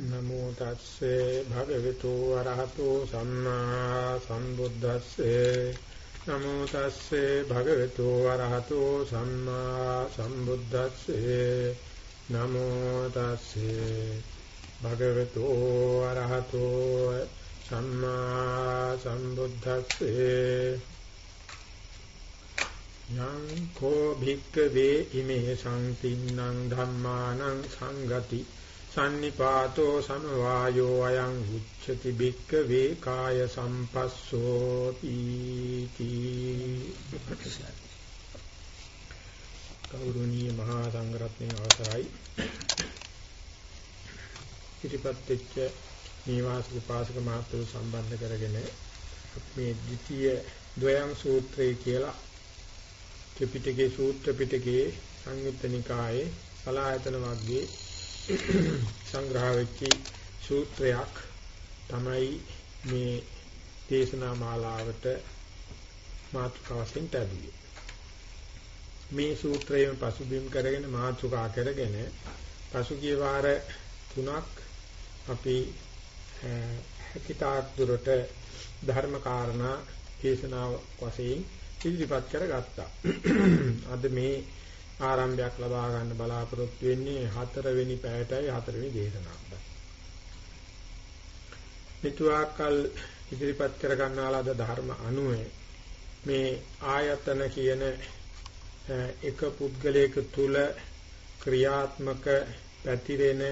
නමෝ තස්සේ භගවතු වරහතෝ සම්මා සම්බුද්දස්සේ. නමෝ තස්සේ භගවතු වරහතෝ සම්මා සම්බුද්දස්සේ. නමෝ තස්සේ භගවතු වරහතෝ සම්මා සම්බුද්දස්සේ. යං කෝ භික්ඛවේ ඉමේ සංතින්නං ධම්මානං සංගති. Sannipāto samavāyo අයං උච්චති බික්කවේ කාය සම්පස්සෝ තීති කෞරුණීය මහා සංඝරත්නයේ අවසරයි. ඉතිපත් වෙච්ච නිවාසික පාසක මාතෘ සම්බන්ධ කරගෙන මේ ද්විතීය ද්වයං සූත්‍රය කියලා ත්‍රිපිටකයේ සූත්‍ර පිටකයේ සංයුත්ත නිකායේ සලායතන වර්ගයේ සංග්‍රහ වෙච්ච සූත්‍රයක් තමයි මේ දේශනා මාලාවට මාතෘකාවෙන් ලැබුවේ. මේ සූත්‍රයෙන් පසුබිම් කරගෙන මාතෘකා කරගෙන පසුගිය වාර තුනක් අපි හැකිතාක් දුරට ධර්ම කාරණා දේශනාව වශයෙන් ඉදිරිපත් කරගත්තා. අද මේ ආරම්භයක් ලබා ගන්න බලාපොරොත්තු වෙන්නේ හතරවෙනි පැයටයි හතරවෙනි දේශනාවට. පිටුආකල් ඉදිරිපත් කර ගන්නාලාද ධර්ම අනුව මේ ආයතන කියන එක පුද්ගලයක තුල ක්‍රියාත්මක පැතිරෙන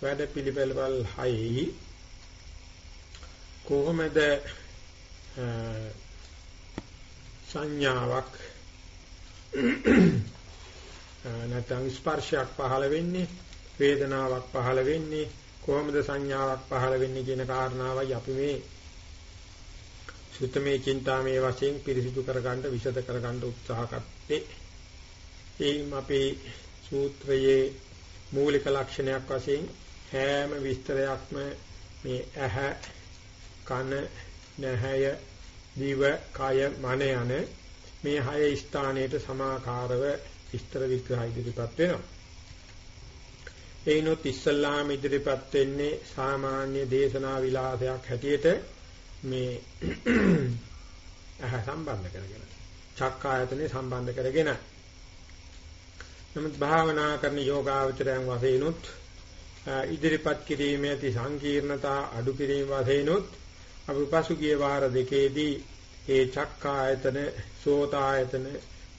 වැඩ පිළිවෙලවල් හයි කොහොමද සංඥාවක් නැත්නම් ස්පර්ශයක් පහළ වෙන්නේ වේදනාවක් පහළ වෙන්නේ කොහොමද සංඥාවක් පහළ වෙන්නේ කියන කාරණාවයි අපි මේ සුත්තමේ චින්තාමේ වශයෙන් පිරිසිදු කරගන්න විෂද කරගන්න උත්සාහ කරත්තේ. එයින් අපේ සූත්‍රයේ මූලික ලක්ෂණයක් වශයෙන් හැම විස්තරයක්ම මේ ඇහ කන නැහැය දිව කය මන යන මේ හය ස්ථානයේ සමාකාරව විස්තර විග්‍රහ ඉදිරිපත් වෙනවා. එයිනොත් ඉස්සල්ලාම ඉදිරිපත් වෙන්නේ සාමාන්‍ය දේශනා විලාසයක් හැටියට මේ අහ සම්බන්ධ කරගෙන. චක්කායතනේ සම්බන්ධ කරගෙන. නමුත් භාවනා කරන යෝගාවචරයන් වශයෙන්ුත් ඉදිරිපත් කිරීමේ ඇති සංකීර්ණතා අඩු කිරීම වශයෙන්ුත් අපි පසුගිය වාර දෙකේදී ඒ චක්කායතන සෝතායතන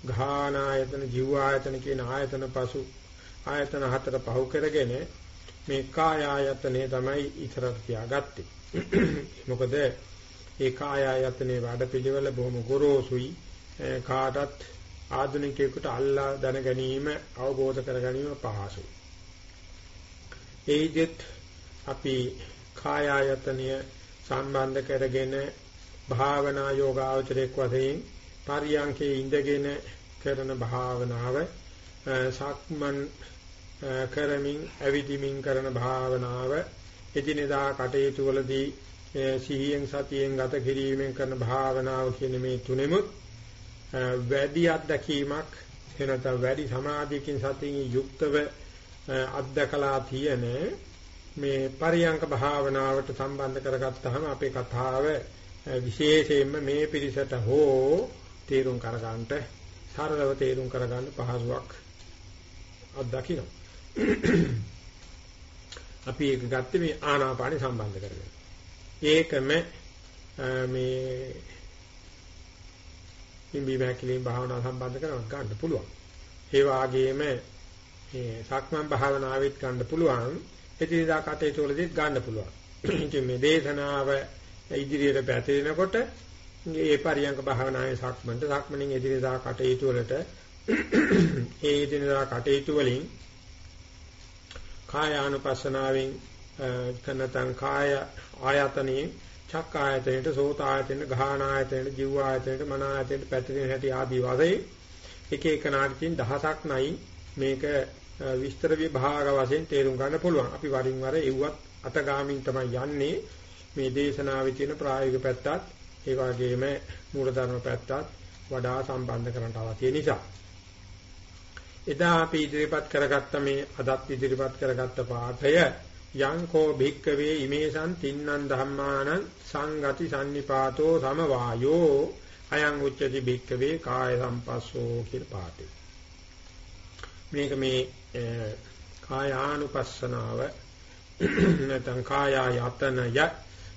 ඝානායතන ජීවායතන කියන ආයතන පසු ආයතන හතර පහු කරගෙන මේ කාය ආයතනේ තමයි ඉතරට තියාගත්තේ. මොකද ඒ කාය ආයතනේ වැඩපිළිවෙල බොහොම ගොරෝසුයි කාටත් ආධුනිකයෙකුට අල්ලා දැන ගැනීම අවබෝධ කර ගැනීම පහසුයි. ඒජෙත් අපි කාය ආයතනය සම්බන්ධ කරගෙන භාවනා යෝගාවචරයක් වශයෙන් පරියංකේ ඉඳගෙන කරන භාවනාව සක්මන් කරමින් ඇවිදිමින් කරන භාවනාව එදිනෙදා කටයුතු වලදී සිහියෙන් සතියෙන් ගත කිරීමෙන් කරන භාවනාව කියන මේ තුනෙමුත් වැඩි අත්දැකීමක් එනත වැඩි සමාධියකින් සතියින් යුක්තව අත්දකලා තියෙන මේ පරියංක භාවනාවට සම්බන්ධ කරගත්තාම අපේ කතාව විශේෂයෙන්ම මේ පිරිසට හෝ තේරුම් කරගන්නට සරලව තේරුම් කරගන්න පහසුවක් අත්දකින්න. අපි ඒක ගත්තේ මේ ආනාපානි සම්බන්ධ කරගෙන. ඒකම මේ ඉම්බි මැකිලින් භාවනා සම්බන්ධ කරගෙන ගන්න පුළුවන්. ඒ වගේම මේ සක්මන් භාවනාවෙත් ගන්න පුළුවන්. එදිනදා කටයුතු වලදීත් ගන්න පුළුවන්. ඉතින් මේ දේශනාව ඉදිරියට පැතිරෙනකොට ඒ පරියංග භාවනාවේ සක්මන්ට සක්මණෙන් එදිනෙදා කටයුතු වලට ඒ එදිනෙදා කටයුතු වලින් කාය ආනුපස්සනාවෙන් කනතං කාය ආයතනෙ චක්ක ආයතනෙට සෝත ආයතනෙට ගාහන ආයතනෙට ජීව ආයතනෙට මන ආයතනෙට පැතිරෙන හැටි ආදී වශයෙන් එක එක නාටකයන් දහසක් නැයි මේක විස්තර විභාග වශයෙන් තේරුම් ගන්න පුළුවන්. අපි වරින් වර එව්වත් අතගාමින් තමයි යන්නේ මේ දේශනාවේ තියෙන ප්‍රායෝගික පැත්තත් ඒ වගේම මූලධර්ම පැත්තත් වඩා සම්බන්ධ කරන්න අවශ්‍ය නිසා එදා අපි ඉදිරිපත් කරගත්ත මේ අදත් ඉදිරිපත් කරගත්ත පාඩය යං කෝ භික්කවේ ඉමේසං තින්නං ධම්මානං සංගති sannipāto සමවායෝ අයං උච්චති භික්කවේ කාය සම්පස්සෝ කියලා පාඨය. මේක මේ කායානුපස්සනාව නැත්නම් කායායතනය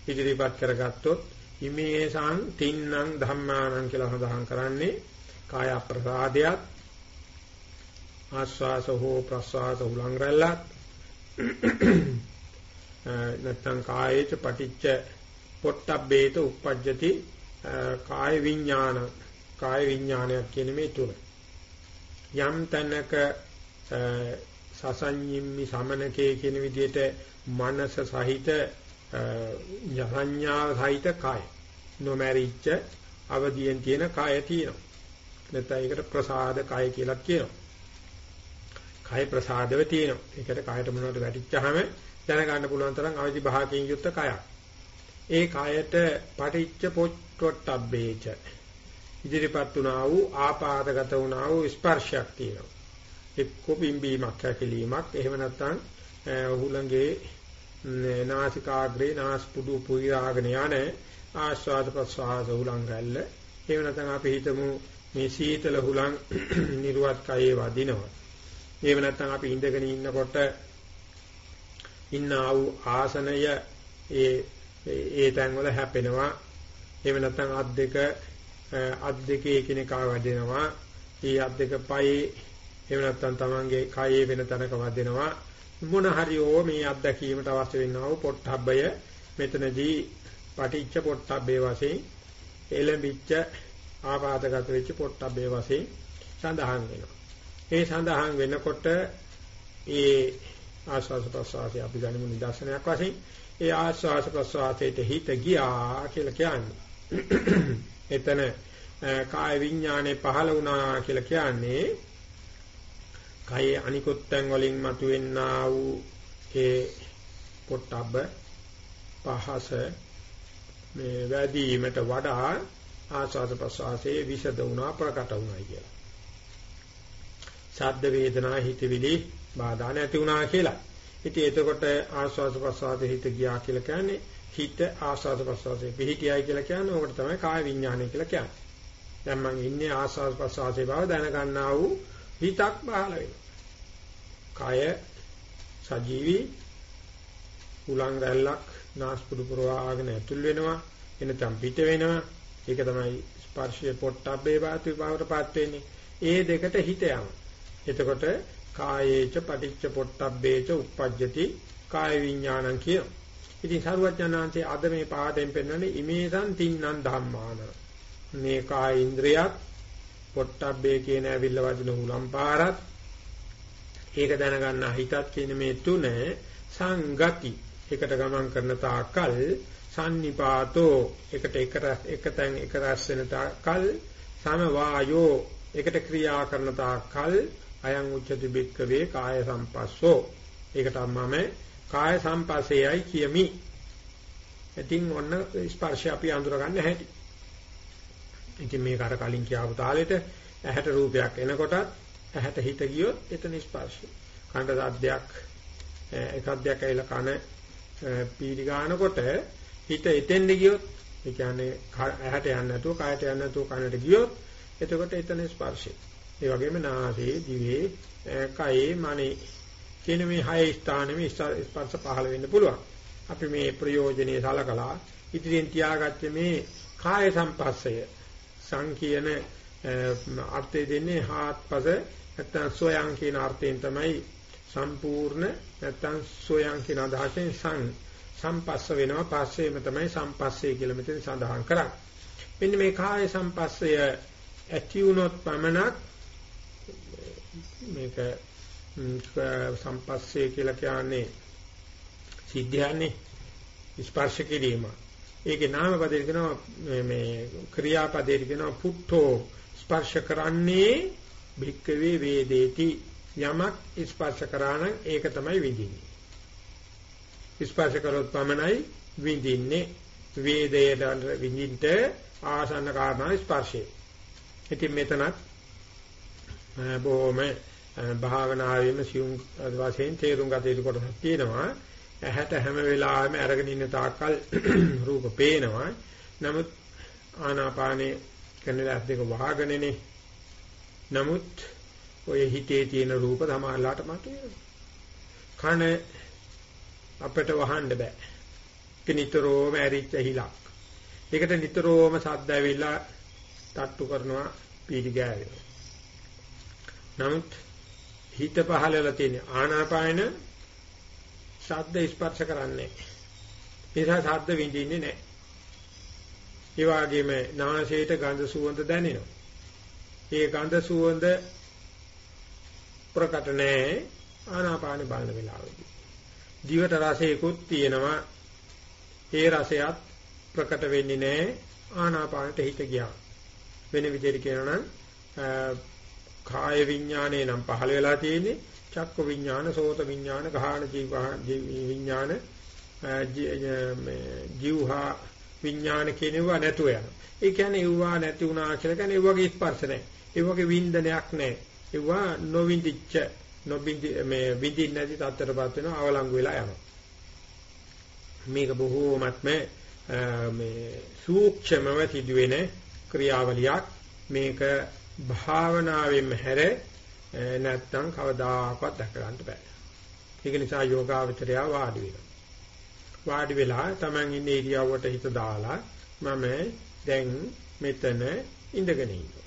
ඉදිරිපත් කරගත්තොත් ඉමේසං තින්නම් ධම්මානං කියලා සඳහන් කරන්නේ කාය ප්‍රසාදයක් ආස්වාස හෝ ප්‍රසවාස උලංග රැල්ලක් නැත්නම් කායේච පටිච්ච පොට්ටබ්බේත උප්පජ්ජති කාය විඥාන කාය විඥානයක් කියන මේ තුන. යම් තැනක සසඤ්ඤිම්මි සමනකේ කියන විදිහට මනස සහිත සංඥාව සහිත කාය නොමැරිච්ච අවදියෙන් තියෙන කාය තියෙනවා නැත්නම් ඒකට ප්‍රසාද කාය කියලා කියනවා කය ප්‍රසාදව තියෙනවා. ඒකට කයට මොනවද වැටිච්චාම දැනගන්න පුළුවන් තරම් අවදි භාගයෙන් යුක්ත කයක්. ඒ කයට පටිච්ච පොට්ටබ්බේච ඉදිරිපත් වුණා වූ ආපාදගත වුණා වූ ස්පර්ශයක් තියෙනවා. එක්ක බිම්බීමක් හැකිලීමක් එහෙම නැත්නම් හුළඟේ නාසිකාග්‍රේ නාස්පුඩු පුරියාගෙන යන ආස්වාද ප්‍රසවාස හුළංගල්ල එහෙම නැත්නම් අපි හිතමු මේ සීතල හුළං නිර්වත් කයේ වදිනවා එහෙම නැත්නම් අපි ඉඳගෙන ඉන්නකොට ඉන්නා වූ ආසනය ඒ ඒ තැන් වල හැපෙනවා. එහෙම නැත්නම් අත් දෙක අත් දෙකේ එකිනෙකා වැඩෙනවා. ඒ අත් දෙක පයේ එහෙම නැත්නම් තමන්ගේ කයේ වෙන තැනක වදිනවා. මොන හරි ඕ මේ අත්දැකීමට අවශ්‍ය වෙන්නා වූ පොට්ටබ්බය මෙතනදී පටිච්ච පොට්ටබ්බේ වශයෙන් එළඹිච්ච ආපාදගත වෙච්ච පොට්ටබ්බේ වශයෙන් සඳහන් වෙනවා. ඒ සඳහන් වෙනකොට ඒ ආස්වාස ප්‍රසවාසය අපි ගනිමු නිදර්ශනයක් වශයෙන් ඒ ආස්වාස ප්‍රසවාසයට හිත ගියා කියලා කියන්නේ. එතන කාය විඥානේ පහළ වුණා කියලා කියන්නේ කයේ අනිකුත් තැන් වලින් මතුවෙනා වූ ඒ පොට්ටබ්බ පහස මේ වැඩිවීමට වඩා ආස්වාද ප්‍රසවාසයේ විෂද වුණා ප්‍රකට වුණා කියලා. ශබ්ද වේදනා හිතවිලි බාධා නැති වුණා කියලා. ඉතින් එතකොට ආස්වාද ප්‍රසආද හිත ගියා කියලා කියන්නේ හිත ආස්වාද ප්‍රසආදේ පිහිටියයි කියලා කියන්නේ ඕකට තමයි කාය විඥානය කියලා කියන්නේ. දැන් මම ඉන්නේ ආස්වාද ප්‍රසආදේ බව දැනගන්නා වූ හිතක් පහළ වෙනවා. කය සජීවී උලංග රැල්ලක් නාස්පුඩු පුරවාගෙන ඇතුල් වෙනවා එනතම් පිට වෙනවා ඒක තමයි ස්පර්ශයේ පොට්ටබ්බේ වාතු බවටපත් වෙන්නේ ඒ දෙකට හිත යනවා එතකොට කායේච පටිච්ච පොට්ටබ්බේච uppajjati කාය විඥානං කියන. ඉතින් සරුවඥාන්සේ අද මේ පාඩයෙන් පෙන්වන්නේ ඉමේසං තින්නම් ධම්මාන. මේ කාය ඉන්ද්‍රියත් පොට්ටබ්බේ කියන ඇවිල්ල වදින හුලම් පාරත් ඒක දැනගන්න හිතත් කියන මේ තුන සංගති එකට ගමන් කරන තාකල් sannipāto එකට එක එක තැන් එක රැස් වෙන තාකල් සමවායෝ එකට ක්‍රියා කරන තාකල් අයං උච්චති බික්කවේ කාය සම්පස්සෝ. ඒකට මම කාය සම්පස්සේයයි කියමි. ඉතින් ඔන්න ස්පර්ශය අපි අඳුරගන්න හැටි. ඉතින් මේක අර කලින් කියාපු තාලෙට ඇහැට රූපයක් එනකොට ඇහැට හිත ගියොත් එතන ස්පර්ශය. කණ්ඩ සද්දයක් එකක් දෙයක් ඇවිල්ලා කන පීඩි ගන්නකොට හිත එතෙන්ද ගියොත් ඒ කියන්නේ ඇහැට යන්නේ නැතුව කයට යන්නේ නැතුව කනට ගියොත් එතකොට එතන ස්පර්ශය. ඒ වගේම නාසයේ, දිවේ, කයේ, මනේ කියන මේ හය ස්ථානෙම ස්පර්ශ පහළ වෙන්න පුළුවන්. අපි මේ ප්‍රයෝජනේ සලකලා ඉදිරියෙන් තියාගත්තේ මේ කාය සම්පස්සය සංකීර්ණ අර්ථය දෙන්නේ හාත්පස නැත්නම් සොයන් කියන අර්ථයෙන් තමයි සම්පූර්ණ නැත්නම් සොයන් කියන අදහසෙන් සං සම්පස්ස වෙනවා පස්සේම තමයි සම්පස්සේ කියලා මෙතන සඳහන් කරන්නේ. මෙන්න මේ කාය සම්පස්සය ඇති වුණොත් පමණක් මේක සම්පස්සේ කියලා කියන්නේ සිද්ධයන්නේ ස්පර්ශ කිරීම. ඒකේ නාම පදේ කියනවා මේ ක්‍රියාපදේ කියනවා පුට්ඨෝ ස්පර්ශ කරන්නේ භික්කවේ වේදේති යමක් ස්පර්ශ කරා නම් ඒක තමයි විඳින්නේ. ස්පර්ශ කරොත් පමණයි විඳින්නේ වේදයට විඳින්නට ආසන්න කාරණා ස්පර්ශය. ඉතින් මෙතනත් බොහොම භාවනාවේම සියුම් වශයෙන් තේරුම් ගත යුතු කොටසක් තියෙනවා. ඇහැට හැම වෙලාවෙම අරගෙන ඉන්න තාක්කල් රූප පේනවා. නමුත් ආනාපානේ කරනලා දෙක වහගෙනනේ. නමුත් ඔය හිතේ තියෙන රූප සමානලාට මතුවේ. කන අපිට වහන්න බෑ. ඒක නිතරම ඇරිච්ච හිලක්. ඒකට නිතරම සද්ද ඇවිල්ලා තට්ටු කරනවා පීඩි ගෑවෙනවා. නමුත් හිත පහළලා තියෙන ආනාපාන ශබ්ද ස්පර්ශ කරන්නේ. ඒ නිසා ශබ්ද විඳින්නේ නැහැ. ඒ වගේම නාසයට ගඳ සුවඳ දැනෙනවා. ඒ ගඳ සුවඳ ප්‍රකට නැහැ ආනාපාන බලන වෙලාවෙදී. දිවට රසයකුත් තියෙනවා. ඒ රසයත් ප්‍රකට වෙන්නේ නැහැ ආනාපානට හිත ගියා. වෙන විදිහට කියනවා නම් කාය විඥානේ නම් පහළ වෙලා තියෙන්නේ චක්ක විඥාන, සෝත විඥාන, ගාහන විඥාන, ජීවහා විඥාන කියනවා නැතුව යනවා. ඒ කියන්නේ ඒවා නැති වුණා කියලා කියන්නේ ඒ වගේ ස්පර්ශ නැහැ. ඒ වගේ වින්දනයක් නැහැ. ඒවා නොවින්දිච්ච නොබින්දි මේ විඳින්න නැති තත්ත්වයටපත් වෙනවා අවලංගු වෙලා යනවා. මේක බොහෝමත්ම මේ සූක්ෂමව සිදුවෙන ක්‍රියාවලියක් මේක භාවනාවෙන්ම හැර නැත්තම් කවදාකවත් දැක ගන්න බෑ. ඒක නිසා යෝගාවචරය වාඩි වෙනවා. වාඩි වෙලා Taman ඉන්නේ ඉරියව්වට හිත දාලා මම දැන් මෙතන ඉඳගෙන ඉන්නවා.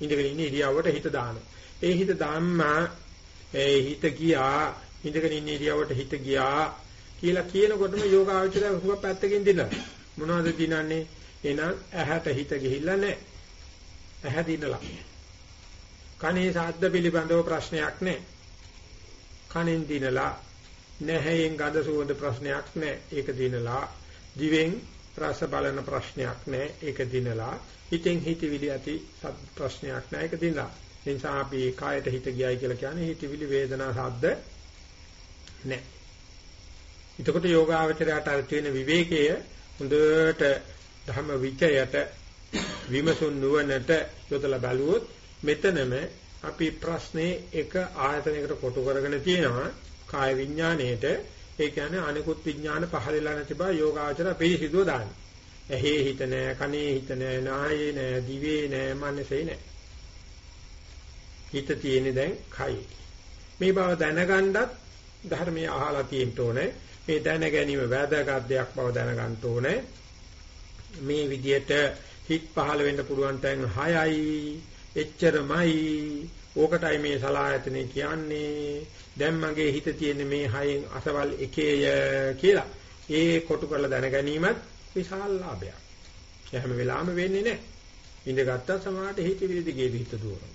ඉඳගෙන ඉන්නේ ඉරියව්වට හිත දානවා. ඒ හිත ධම්මා ඒ හිත ගියා ඉඳගෙන ඉන්නේ ඉරියව්වට හිත ගියා කියලා කියනකොටම යෝගාවචරය හුඟ පැත්තකින් දිනනවා. මොනවද දිනන්නේ? එහෙනම් ඇහැට හිත ගිහිල්ලා නැහැ. ඇහැ දිනලා. කනේ ශබ්ද පිළිබඳව ප්‍රශ්නයක් නැහැ. කනෙන් දිනලා නැහැයෙන් ගඳ සුවඳ ප්‍රශ්නයක් නැහැ. ඒක දිනලා දිවෙන් රස බලන ප්‍රශ්නයක් නැහැ. ඒක දිනලා හිතෙන් හිතවිලි ඇති ප්‍රශ්නයක් නැහැ. ඒක දිනලා. ඒ නිසා අපි කායට හිත ගියයි කියලා කියන්නේ හිතවිලි වේදනා ශබ්ද නැහැ. එතකොට යෝගාවචරයට අර තියෙන විවේකයේ හොඳට ධම්ම විචයට විමසුන් නුවණට යොදලා බලුවොත් මෙතනම අපි ප්‍රශ්නේ එක ආයතනයකට කොටු කරගෙන තියෙනවා කාය විඥාණයට ඒ කියන්නේ අනිකුත් විඥාන පහළලා නැති බව යෝගාචර පිළිසිදුව දාන්න. ඇහි හිත නෑ, කනේ හිත නෑ, නායේ නෑ, දිවේ නෑ, මනසේ නෑ. හිත තියෙන්නේ දැන් කයි. මේ බව දැනගන්නත් ධර්මයේ අහලා තියෙන්න ඕනේ. මේ දැන ගැනීම වැදගත් දෙයක් බව දැනගන්න ඕනේ. මේ විදියට හිත පහළ වෙන්න පුළුවන් තැන් 6යි එච්චරමයි ඕකටයි මේ සලායතනෙ කියන්නේ දැන් මගේ හිත තියෙන මේ හයෙන් අසවල් එකේය කියලා ඒ කොටු කරලා දැන ගැනීමත් විශාල ලාභයක්. ඒ හැම වෙලාවෙම වෙන්නේ නැහැ. ඉඳගත්ත සමාහට හිත විදිහේ හිත දුවනවා.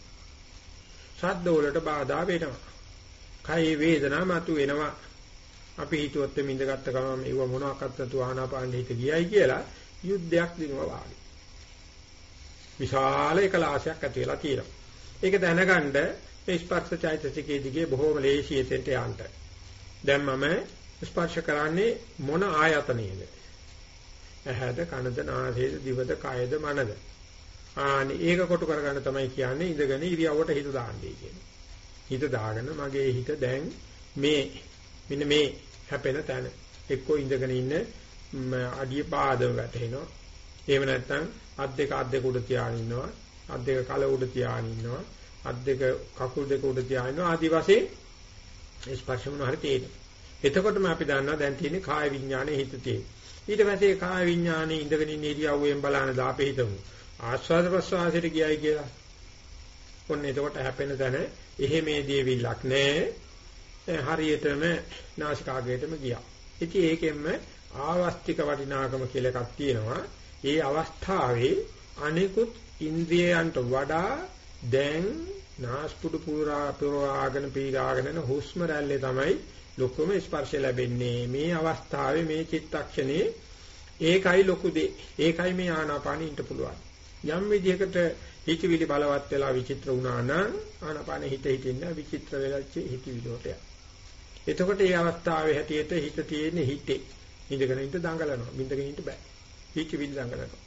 ශබ්ද වලට බාධා වෙනවා. කයි වේදනා මතු වෙනවා. අපි හිතුවත් මේ ඉඳගත්ත ගමන් ඒව මොනවාක්වත් නැතු ආනාපාන හිත ගියයි කියලා යුද්ධයක් දිනුවා වාගේ. විශාල එකලාශයක් ඇති වෙලා තියෙනවා. ඒක දැනගන්න මේ ස්පර්ශ චෛතසිකයේ දිගේ බොහෝම ලේසියෙන්ට යන්න. දැන් මම ස්පර්ශ කරන්නේ මොන ආයතනයේද? ඇහැද, කනද, නාසයද, දිවද, කයද, මනද? ආනි ඒක කොට කරගන්න තමයි කියන්නේ ඉඳගෙන ඉරියව්වට හිත දාන්නේ කියන්නේ. හිත දාගෙන මගේ හිත දැන් මේ මෙන්න මේ හැපෙන තැන එක්කෝ ඉඳගෙන ඉන්න අඩිය පාදම වැටෙනවා. එහෙම නැත්නම් අත් දෙක අත් දෙක උඩ තියාගෙන ඉන්නවා. අත් දෙක කල උඩ තියාගෙන ඉන්නවා. අත් දෙක කකුල් දෙක උඩ තියාගෙන ඉන්නවා. ආදි වශයෙන් ස්පර්ශ මොන හරි තියෙනවා. එතකොටම අපි දන්නවා දැන් තියෙන්නේ කාය විඥානයේ හිත තියෙන. ඊට පස්සේ කාය විඥානයේ ඉඳගෙන ඉන්න ඉරියව්වෙන් බලන දාපේ හිතමු. ආස්වාද ප්‍රසවාසයට ගියයි කියලා. ඔන්න එතකොට හැපෙන තැන එහෙ මේ දියවිල්ලක් නැහැ. හරියටම නාසිකාගයටම ගියා. ඉතින් ඒකෙන්ම ආවස්තික වටිනාකම කියලා එකක් තියෙනවා. ඒ අවස්ථාවේ අනිකුත් ඉන්ද්‍රියයන්ට වඩා දැන් නාස්පුඩු පුරා පුරාගෙන පීඩාගෙන හුස්ම රැල්ලේ තමයි ලොකුම ස්පර්ශය ලැබෙන්නේ. මේ අවස්ථාවේ මේ චිත්තක්ෂණේ ඒකයි ලොකු දෙ. ඒකයි මේ ආනාපානෙ ඉන්න පුළුවන්. යම් විදිහකට හිතවිලි බලවත් වෙලා විචිත්‍ර වුණා නම් ආනාපානෙ හිත හිටින්න විචිත්‍ර වෙලච්ච හිතවිලෝට එතකොට මේ අවස්ථාවේ හැටියට හිත තියෙන්නේ හිතේ. ඉඳගෙන ඉඳ දඟලනවා. බින්දගෙන ඉන්න බෑ. හිතවිලි දඟලනවා.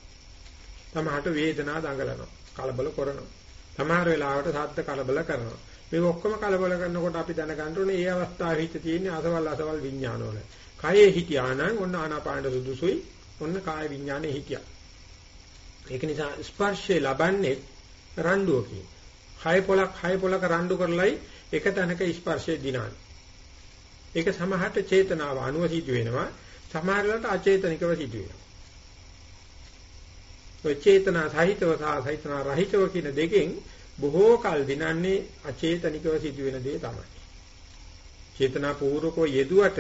තමහට වේදනා දඟලනවා. කලබල කරනවා. සමහර වෙලාවට සද්ද කලබල කරනවා. මේ ඔක්කොම කලබල කරනකොට අපි දැනගන්න ඕනේ ඒ අවස්ථාවේ හිත තියෙන්නේ අසවල් අසවල් විඥානවල. කයේ හිටියා නම් ඔන්න ආනාපානට සුදුසුයි. ඔන්න කාය විඥානේ හිටියා. ඒක නිසා ස්පර්ශය ලබන්නේ රණ්ඩුවකින්. හය පොලක් හය පොලක රණ්ඩු කරලයි එක තැනක ස්පර්ශය දිනාන්නේ. ඒක සමහරට චේතනාව අනුව සිදු වෙනවා. සමහරකට අචේතනිකව සිදු වෙනවා. ඔය චේතනා සහිතව සහ චේතනා රහිතව කියන දෙකෙන් බොහෝ කල් දිනන්නේ අචේතනිකව සිදුවෙන දේ තමයි. චේතනා පූර්වකව යෙදුවට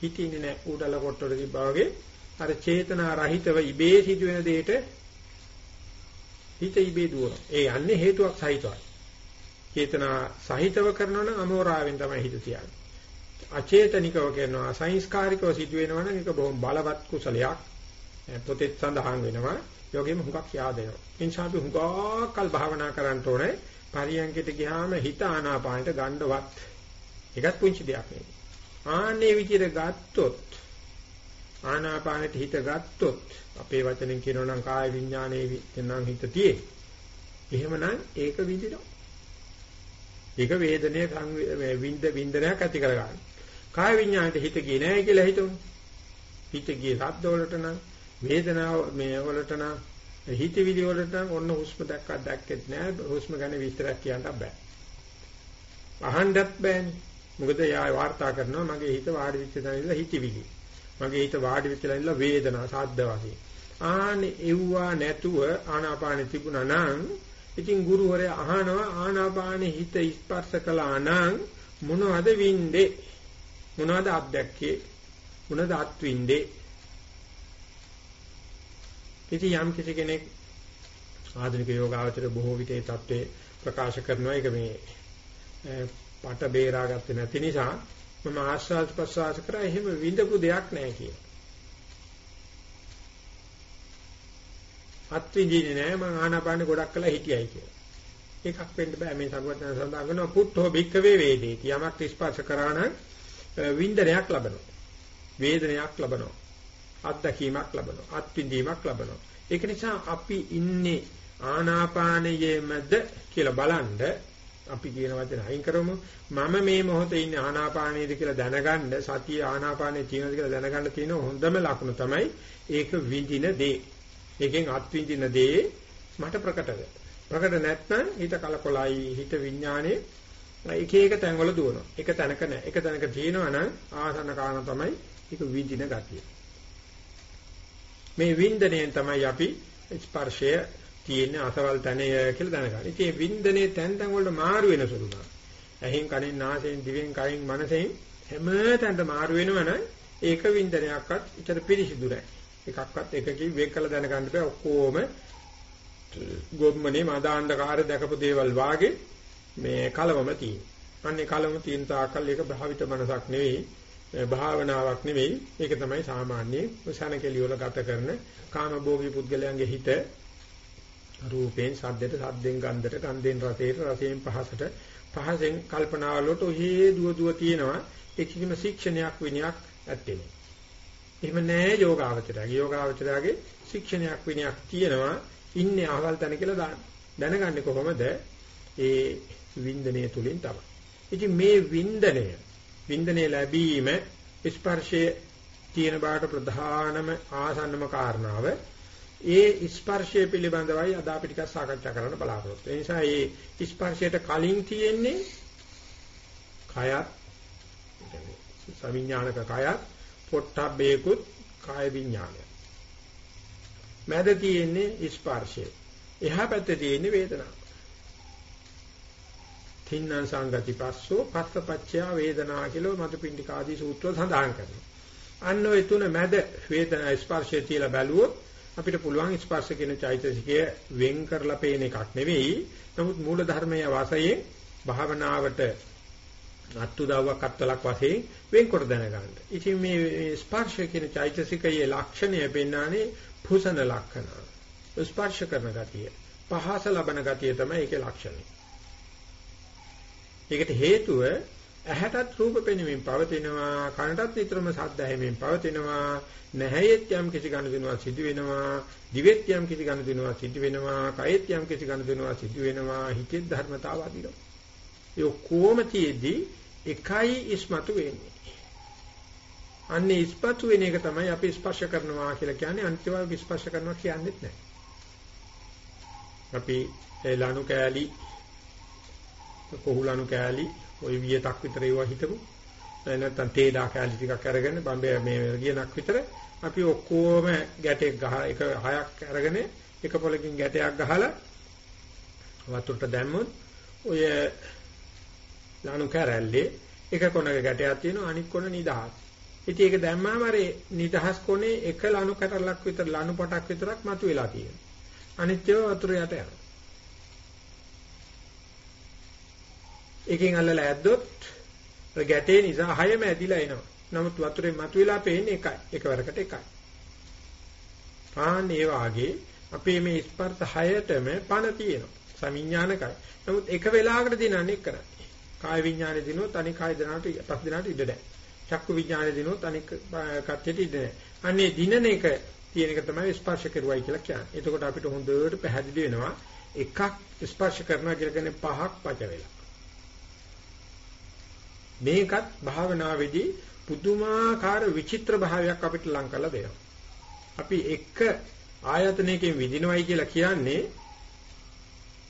හිතින්නේ නැහැ උඩල කොට්ටට තිබ්බා වගේ අර චේතනා රහිතව ඉබේ සිදුවෙන දෙයට හිත ඉබේ දුවනවා. ඒ යන්නේ හේතුවක් සහිතවයි. චේතනා සහිතව කරනවා නම් අමෝරාවෙන් තමයි හිත තියන්නේ. අචේතනිකව කරනවා සංස්කාරිකව සිදුවෙනවා නම් ඒක බොහොම බලවත් කුසලයක්. පොතෙත් සඳහන් වෙනවා. යෝගෙම හුඟක් yaadෙනවා. ඒ නිසා අපි හුඟක් කල් භාවනා කරන්න ඕනේ. පරියන්කෙට ගියාම හිත ආනාපානට ගන්නවත්. ඒකත් පුංචි දෙයක් නෙවෙයි. ආන්නේ විදිහට ගත්තොත් ආනාපානෙට හිත ගත්තොත් අපේ වචනෙන් කියනවා නම් කාය විඥානයේ නම් හිත tie. එහෙමනම් ඒක විඳිනවා. ඒක වේදනයේ විඳ විඳනයක් ඇති කරගන්න. කාය විඥානයේ හිත ගියේ නැහැ කියලා හිතමු. හිත ගියේ ශබ්ද වලට නම් වේදනාව මේ වලට නම් හිතවිලි වලට නම් ඔන්න හුස්ම දැක්කක් දැක්කෙත් නෑ හුස්ම ගැන විස්තරයක් කියන්න බෑ. අහන්නත් බෑනේ. මොකද යා වාර්තා කරනවා මගේ හිත වාඩි වෙච්ච තැන ඉඳලා හිතවිලි. මගේ හිත වාඩි වෙච්ච තැන ඉඳලා වේදනා සාද්ද වශයෙන්. ආනේ එව්වා නැතුව ආනාපානෙ තිබුණා නම් ඉතින් ගුරුවරයා අහනවා ආනාපානෙ හිත ස්පර්ශ කළා නම් මොනවද වින්දේ? මොනවද අත්දැක්කේ? මොනවද අත්වින්දේ? ඉතින් යම් කිසි කෙනෙක් ආධුනික යෝගාවචර බොහෝ විට ඒ தત્ත්වේ ප්‍රකාශ කරනවා ඒක මේ පට බේරාගත්තේ නැති නිසා මම ආශ්වාස ප්‍රශ්වාස කරා එහෙම විඳපු දෙයක් නැහැ කියලා. අත්විඳින්නේ නැහැ මම ආනාපාන ගොඩක් කළා හිටියයි කියලා. ඒකක් වෙන්න බෑ මේ සරුවත්න සඳහන් කරනවා පුට්ඨෝ භික්කවේ වේදේති. යමක් ස්පර්ශ කරා නම් වින්දනයක් ලබනවා. වේදනයක් ලබනවා. අත්දැකීමක් ලබනවා අත්විඳීමක් ලබනවා. ඒක නිසා අපි ඉන්නේ ආනාපානයේමද කියලා බලනද අපි කියන වචන අයින් කරමු. මම මේ මොහොතේ ඉන්නේ ආනාපානයේද කියලා දැනගන්න සතිය ආනාපානයේ තියෙනවද කියලා දැනගන්න තියෙන හොඳම ලකුණ තමයි ඒක විඳින දේ. ඒකෙන් අත්විඳින දේ මට ප්‍රකට ප්‍රකට නැත්නම් හිත කලකොලයි හිත විඥානේ එක එක තැන්වල දුවනවා. එක තැනක නැහැ එක තැනක තියෙනවා නම් ආසන්න කාරණා තමයි ඒක විඳින ගතිය. මේ වින්දනයෙන් තමයි අපි ස්පර්ශය තියෙන අසවල් තැනය කියලා දැනගන්නේ. ඉතින් මේ වින්දනයේ තැන් තැන් වලට මාරු වෙන සුළු නෑ. ඇහෙන් කනෙන් නාසයෙන් දිවෙන් කයින් මනසෙන් හැම තැනට මාරු වෙනවනම් ඒක වින්දනයක්වත් ඉතර පිළිසිදු නෑ. එකක්වත් එකකින් වෙන් කළ දැනගන්න බෑ ඔක්කොම ගොම්මනේ මදාන්ධකාරය දැකපු දේවල් වාගේ මේ කලවම තියෙන. අන්නේ කලවම තියෙන තාකල් ඒක භාවිත මනසක් නෙවෙයි භාවනාවක් නෙවෙයි ඒක තමයි සාමාන්‍ය සනකෙලිය වල ගත කරන කාමභෝගී පුද්ගලයන්ගේ හිත රූපෙන් සද්දෙට සද්දෙන් ගන්ධට ගන්ධෙන් රසයට රසයෙන් පහසට පහසෙන් කල්පනාවලට ඔහේ දුව දුව තියෙනවා ඒ කිසිම ශික්ෂණයක් විනයක් නැත්තේ. එහෙම නෑ යෝගාවචරය. යෝගාවචරයගේ ශික්ෂණයක් විනයක් තියෙනවා ඉන්නේ අහවල් තැන කියලා දැනගන්නේ කොහොමද? ඒ වින්දනය තුලින් තමයි. ඉතින් මේ වින්දනය වින්දනය ලැබීම ස්පර්ශයේ තියෙන බාට ප්‍රධානම ආසන්නම කාරණාව ඒ ස්පර්ශය පිළිබඳවයි අද අපි ටිකක් සාකච්ඡා කරන්න බලාපොරොත්තු. ඒ නිසා මේ ස්පර්ශයට කලින් තියෙන්නේ කයත් සවිඥානික කයත් පොට්ටබ්බේකුත් කාය විඥානය. මැද තියෙන්නේ ස්පර්ශය. එහා පැත්තේ තියෙන්නේ වේදනාව. තින්න සංගති පස්සෝ පස්සපච්චය වේදනා කියලා මතුපිණ්ඩික ආදී සූත්‍ර සඳහන් කරනවා. අන්න ඔය තුන මැද වේදනා ස්පර්ශය තියලා බැලුවොත් අපිට පුළුවන් ස්පර්ශ කියන චෛතසිකය වෙන් කරලා පේන එකක් නෙවෙයි. නමුත් මූල ධර්මයේ වාසයේ භාවනාවට අත්උදව්වක් අත්වලක් වශයෙන් වෙන්කොට දැනගන්න. ඉතින් මේ ස්පර්ශ කියන චෛතසිකයේ ලක්ෂණය පෙන්වන්නේ පුසන ලක්ෂණ. ස්පර්ශ කරන ගතිය. පහස ලබන ගතිය තමයි ඒකේ ලක්ෂණය. ඒකට හේතුව ඇහැටත් රූප පෙනීමෙන් පවතිනවා කනටත් නිතරම ශබ්ද ඇහිමෙන් පවතිනවා නැහැයෙත් යම් කිසි ගනුදෙනුවක් සිදු වෙනවා දිවෙත් යම් කිසි ගනුදෙනුවක් සිදු වෙනවා කයෙත් යම් කිසි ගනුදෙනුවක් සිදු වෙනවා හිතේ ධර්මතාව අදිනවා. ඒ ඔක්කොම තියේදී එකයි ඉස්මතු වෙන්නේ. අන්නේ ඉස්පතු වෙන එක තමයි අපි ස්පර්ශ කරනවා කියලා කියන්නේ අන්තිමව ස්පර්ශ කරනවා කියන්නේත් නැහැ. අපි ලණු කෑලි කොහුලණු කෑලි ওই වියතක් විතර ඒවා හිටපු නැත්නම් තේඩා කෑලි ටිකක් අරගෙන බම්බේ මේ ගියනක් විතර අපි ඔක්කොම ගැටයක් ගහ එක හයක් අරගෙන එක පොලකින් ගැටයක් ගහලා වතුරට දැම්මොත් ඔය ලණු කැරැල්ලේ එක කොනක ගැටයක් තියෙනවා අනිත් කොන නිදහස්. ඉතින් ඒක දැම්මාම අර නිදහස් කොනේ එක ලණු කැටලක් විතර ලණු පටක් විතරක් මතුවලා තියෙනවා. අනිත් ඒවා වතුර යට යනවා. එකෙන් අල්ලලා ඇද්දොත් ගැටේ නිසා හයම ඇදිලා එනවා. නමුත් වතුරේ මතුවලා පේන්නේ එකයි. එකවරකට එකයි. ආන් ඒ වාගේ අපේ මේ ස්පර්ශ හයටම පණ තියෙනවා. සමිඥානකයි. නමුත් එක වෙලාවකට දිනන්නේ කරන්නේ. කාය විඥානේ දිනුවොත් අනික කාය දනාට පස් දිනාට ඉඩ නැහැ. චක්කු විඥානේ දිනුවොත් අනික කච්චෙට ඉඩ නැහැ. අන්නේ දිනන එක තියෙන එක තමයි ස්පර්ශ කරුවයි කියලා කියන්නේ. එතකොට අපිට හොඳට පැහැදිලි වෙනවා එකක් ස්පර්ශ කරනවා කියලා කියන්නේ පහක් පච වෙලා. මේකත් භාවනාවේදී පුදුමාකාර විචිත්‍ර භාවයක් අපිට ලං කරලා දෙනවා. අපි එක ආයතනයකින් විදිනවයි කියලා කියන්නේ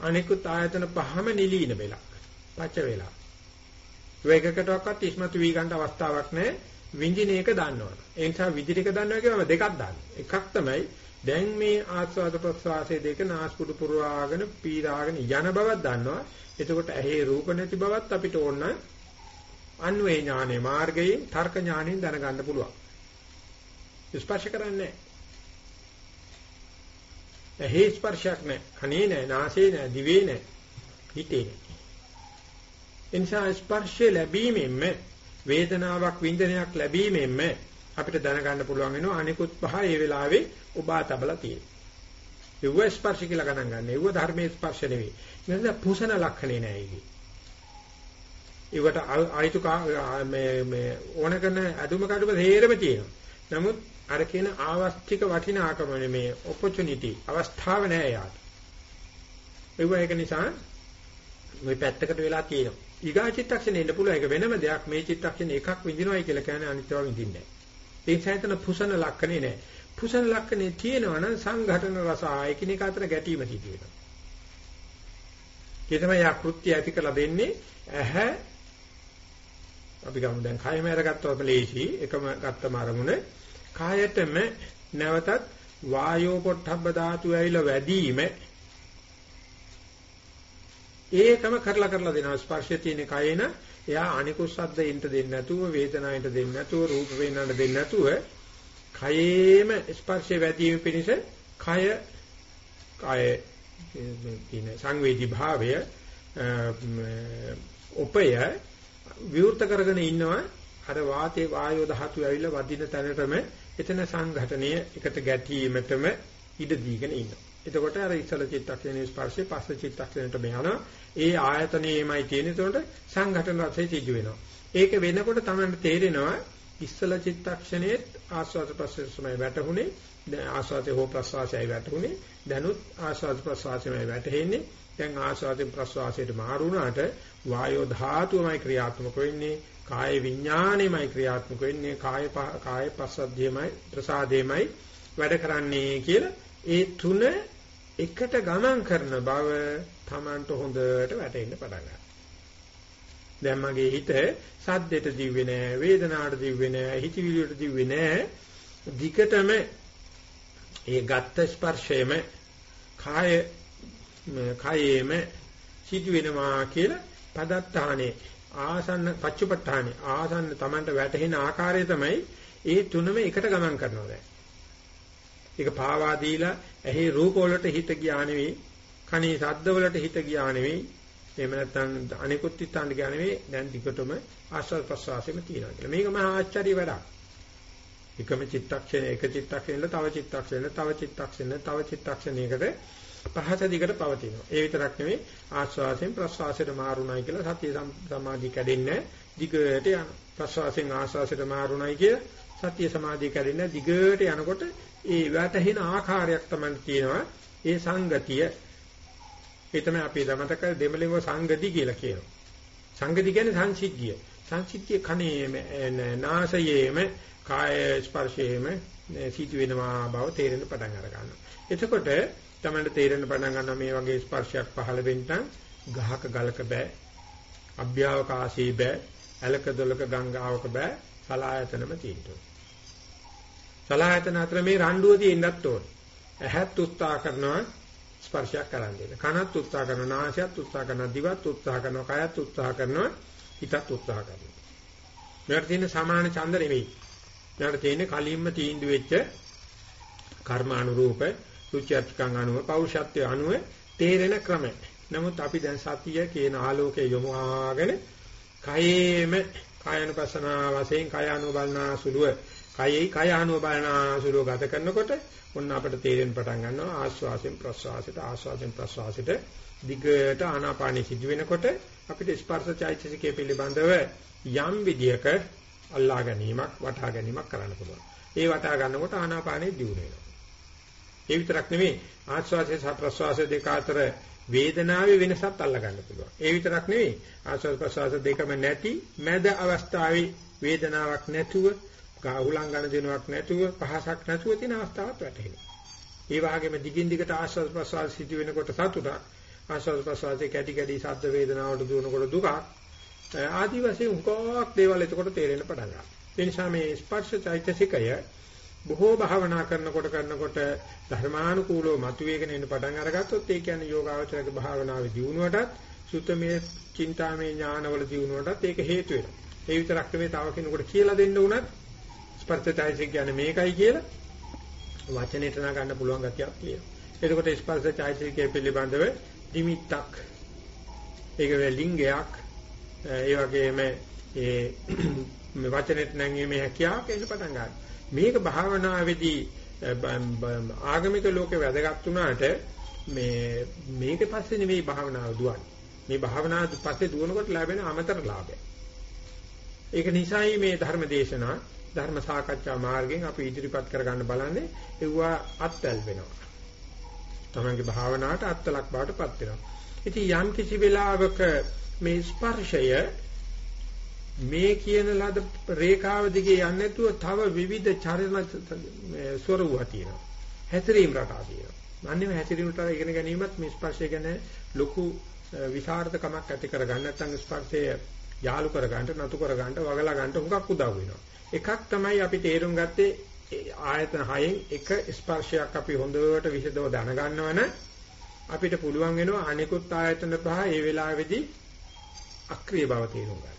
අනිකුත් ආයතන පහම නිලීන වෙලා. පච වෙලා. වේගකටවත් ඉස්මතු වී ගන්න අවස්ථාවක් නැහැ. විඳින එක දන්නවා. ඒ නිසා විදින එක දන්නවා කියවම දෙකක් දාන්න. එකක් තමයි දැන් මේ ආස්වාද ප්‍රසවාසයේ දෙක නාස්පුඩු පුරවාගෙන පීරාගෙන යන බවක් දන්නවා. එතකොට ඇහි රූප නැති බවත් අපිට ඕන අන්වේ ඥානේ මාර්ගයෙන් තර්ක ඥානෙන් දැනගන්න පුළුවන්. ස්පර්ශ කරන්නේ ඇහි ස්පර්ශයක් නැහැ. කනේ නැහැ, නාසයේ නැහැ, දිවේ නැහැ, හිතේ නැහැ. එනිසා ස්පර්ශය ලැබීමෙන්ම වේදනාවක් වින්දනයක් ලැබීමෙන්ම අපිට දැනගන්න පුළුවන් වෙනවා අනිකුත් පහ ඒ වෙලාවේ ඔබා තබලා තියෙනවා. ඒව ස්පර්ශ කියලා ගණන් ගන්න. ඒව ධර්මයේ ස්පර්ශ නෙවෙයි. නේද? පුසන ලක්ෂණේ නෑ ඒකේ. ඒවට ආයතු මේ මේ ඕන කරන අදුම කඩුම තේරෙම තියෙනවා. නමුත් අර කියන ආවස්තික වටිනාකම මේ opportunity අවස්ථාව නෑ යාට. ඒව ඒක නිසා මේ පැත්තකට වෙලා තියෙනවා. ඊගා චිත්තක්ෂණේ ඉන්න පුළුවන් ඒක වෙනම දෙයක් මේ චිත්තක්ෂණේ එකක් විඳිනවයි කියලා කියන්නේ අනිත්‍යව විඳින්නේ නැහැ. ඒ සෑතන පුසන ලක්ෂණේ නැහැ. පුසන ලක්ෂණේ තියෙනවා නම් සංඝටන රස ආයකිනික අතර ගැටීම සිදු වෙනවා. ඒ තමයි ආකෘත්‍ය ඇති කරලා දෙන්නේ ඇහැ අපි ගමු. දැන් කයම අරගත්තොත් ලේසි. එකම ගත්තම අරමුණ. කායයටම නැවතත් වායෝ පොට්ටබ්බ ධාතු ඇවිල්ලා වැඩිම ඒකම කරලා කරලා දෙනවා. ස්පර්ශය තියෙන කයන එයා අනිකුත් ශබ්දෙන්ට දෙන්නේ නැතුව වේදනාවට දෙන්නේ නැතුව රූප වේදනාවට දෙන්නේ නැතුව කයේම ස්පර්ශය වැඩිම පිණිස කය කය කියන සංවේදී භාවය උපය විවෘත කරගෙන ඉන්නවා. අර වාතේ වායෝ ධාතු ඇවිල්ලා වදින තැනටම එතන සංඝටනය එකට ගැටීමටම ඉඩ දීගෙන ඉන්නවා. එතකොට අර ඉස්සල චිත්තක්ෂණයේ ස්පර්ශය පස්ස චිත්තක්ෂණයට මෙහන ඒ ආයතනයේමයි තියෙන එතකොට සංඝටන රසය සිදු වෙනවා. ඒක වෙනකොට තමයි තේරෙනවා ඉස්සල චිත්තක්ෂණයේ ආස්වාද ප්‍රසවාසයයි වැටුනේ දැන් ආස්වාදේ හෝ ප්‍රසවාසයයි වැටුනේ දැනුත් ආස්වාද ප්‍රසවාසයයි වැටෙන්නේ දැන් ආස්වාද ප්‍රසවාසයට මාරුණාට වායෝ ධාතුවමයි ක්‍රියාත්මක වෙන්නේ කාය විඥාණයමයි ක්‍රියාත්මක වෙන්නේ කාය කාය පස්සද්ධියමයි ප්‍රසාදේමයි වැඩ කරන්නේ කියලා ඒ තුන එකට ගමන් කරන බව Tamanට හොඳට වැටෙන්න පටන් ගන්නවා. දැන් මගේ හිත සද්දෙට දිව්වේ නෑ, වේදනාවට දිව්වේ නෑ, හිතවිලියට දිව්වේ නෑ. දිගටම ඒ ගත්ත ස්පර්ශයේම කාය කායේම සිදු වෙනවා කියලා පදත්තානේ ආසන්න පච්චපට්ඨානේ ආසන්න Tamanට වැටෙන ආකාරය තමයි ඒ තුනම එකට ගමන් කරනවා දැන්. ඒක පාවා දීලා ඇහි රූප වලට හිත ගියා නෙවෙයි, කනේ ශබ්ද වලට හිත ගියා නෙවෙයි, එහෙම නැත්නම් අනිකුත් හිතන්න ගියා නෙවෙයි, දැන් දිගටම ආස්වාද ප්‍රසවාසෙම තියෙනවා කියලා. මේක මහා ආශ්චර්ය වැඩක්. එකම චිත්තක්ෂණය එක චිත්තක්ෂණයක තව චිත්තක්ෂණයක තව චිත්තක්ෂණයක තව චිත්තක්ෂණයකට පහත දිගට පවතිනවා. ඒ විතරක් නෙවෙයි ආස්වාසයෙන් ප්‍රස්වාසයට මාරුණයි කියලා සතිය සමාධිය කැඩෙන්නේ දිගට යන. ප්‍රස්වාසයෙන් ආස්වාසයට මාරුණයි කියලා සතිය සමාධිය කැඩෙන්නේ දිගට යනකොට ඒ වැටහෙන ආකාරයක් තමයි තියෙනවා. ඒ සංගතිය ඒ තමයි අපි දමතක දෙමළෙව සංගති කියලා කියනවා. සංගති කියන්නේ සංසිද්ධිය. සංසිද්ධිය කණේම නාසයේම කාය ස්පර්ශයේම සිදු වෙනවා බව තේරෙන්න පටන් අර ගන්නවා. එතකොට තමයි තේරෙන්න පටන් ගන්නවා මේ වගේ ස්පර්ශයක් පහළ වෙන්න ගහක ගලක බෑ. අභ්‍යවකාශී බෑ. ඇලක දොලක ගංගාවක බෑ. සලායතනම තියෙනවා. සලායතන අතර මේ රණ්ඩුව තියෙන්නත් ඕනේ. ඇහත් උත්සාහ කරනවා ස්පර්ශයක් කරන් දෙන්න. කනත් උත්සාහ කරනවා, නාසයත් උත්සාහ කරනවා, දිවත් උත්සාහ කරනවා, කයත් උත්සාහ කරනවා, හිතත් උත්සාහ කරනවා. මෙයාට තියෙන සමාන ඡන්ද නෙවෙයි. මෙයාට තියෙන්නේ කලින්ම තීන්දුව වෙච්ච කර්මානුරූප රුචියත්කම් අනුව පෞරුෂත්වයේ අනුව තේරෙන ක්‍රමය. නමුත් අපි දැන් සතිය කියන ආලෝකයේ යොමු ආගෙන කයේම කායනුපසනා වශයෙන් කය අනුව බලනා සුළුව කයෙහි කය අනුව බලනා සුළුව ගත කරනකොට ඔන්න අපිට තේරෙන්න පටන් ගන්නවා ආස්වාසයෙන් ප්‍රස්වාසයට ආස්වාසයෙන් ප්‍රස්වාසයට දිගට ආනාපානෙ සිදු වෙනකොට අපිට ස්පර්ශ චෛතසිකයේ පිළිබඳව යම් විදියක අල්ලා ගැනීමක් වටහා ගැනීමක් කරන්න පුළුවන්. ඒ වටහා ගන්නකොට ආනාපානෙ දියුණු වෙනවා. ඒ විතරක් නෙමෙයි ආස්වාසය සහ ප්‍රස්වාසය දෙක අතර වේදනාවේ වෙනසත් අල්ලා ගන්න පුළුවන්. ඒ විතරක් නෙවෙයි ආස්වාද ප්‍රස්වාස දෙකම නැති මැද අවස්ථාවේ වේදනාවක් නැතුව ගාහුලංගන දෙනුවක් නැතුව පහසක් නැතුව තියෙන අවස්ථාවක් වැටහෙනවා. ඒ වගේම දිගින් දිගට ආස්වාද ප්‍රස්වාස සිදු වෙනකොට සතුටක් ආස්වාද ප්‍රස්වාසයේ කැටි කැටි ශබ්ද වේදනාවට දුවනකොට දුකක් ආදි වශයෙන් උකෝක් දේවල් එතකොට තේරෙන්න පටන් ගන්නවා. ඒ නිසා මේ ස්පර්ශ චෛතසිකය බොහෝ භාවනා කරනකොට කරනකොට ධර්මානුකූලව මතුවේගෙන එන්න පටන් අරගත්තොත් ඒ කියන්නේ යෝගාවචරක භාවනාවේ දියුණුවටත් සුතමේ චින්තාමේ ඥානවල දියුණුවටත් ඒක හේතු වෙනවා. ඒ විතරක් නෙවෙයි තව කෙනෙකුට කියලා දෙන්න උනත් ස්පර්ශචෛතසික කියන්නේ මේකයි කියලා වචනෙට නා ගන්න පුළුවන් ගතියක් තියෙනවා. එතකොට ස්පර්ශචෛතසිකයේ පිළිබඳව නිමිත්තක් ඒක වේ ලිංගයක් ඒ වගේම ඒ වචනෙට නැංගීමේ හැකියාවක් එන්න පටන් ගන්නවා. මේක භාවනාවේදී ආගමික ලෝකේ වැදගත් වුණාට මේ මේක පස්සේ නෙවෙයි භාවනාව දුවන්නේ. මේ භාවනාව පස්සේ දුවනකොට ලැබෙන අමතර ලාභය. ඒක නිසායි මේ ධර්ම දේශනා ධර්ම සාකච්ඡා මාර්ගයෙන් අපි ඉදිරිපත් කරගන්න බලන්නේ ඒවා අත්වැල් වෙනවා. තමන්ගේ භාවනාවට අත්ලක් බවට පත් වෙනවා. ඉතින් යම් කිසි වෙලාවක මේ ස්පර්ශය මේ කියන ලද රේඛාව දිගේ යන්නේ නැතුව තව විවිධ චරණ ස්වරූප තියෙනවා. හැතිරීම රටා තියෙනවා. අන්නේම හැතිරීම රටා ඉගෙන ගැනීමත් මේ ස්පර්ශය ගැන ලොකු විසරදකමක් ඇති කරගන්න නැත්නම් ස්පර්ශය යාලු කරගන්න, නතු කරගන්න, වගලා ගන්න හුඟක් උදව් වෙනවා. එකක් තමයි අපි තේරුම් ගත්තේ ආයතන හයෙන් එක ස්පර්ශයක් අපි හොඳට විසදව දැනගන්නවනේ අපිට පුළුවන් වෙනවා අනිකුත් ආයතන පහ ඒ වෙලාවේදී අක්‍රීය බව තේරුම් ගන්න.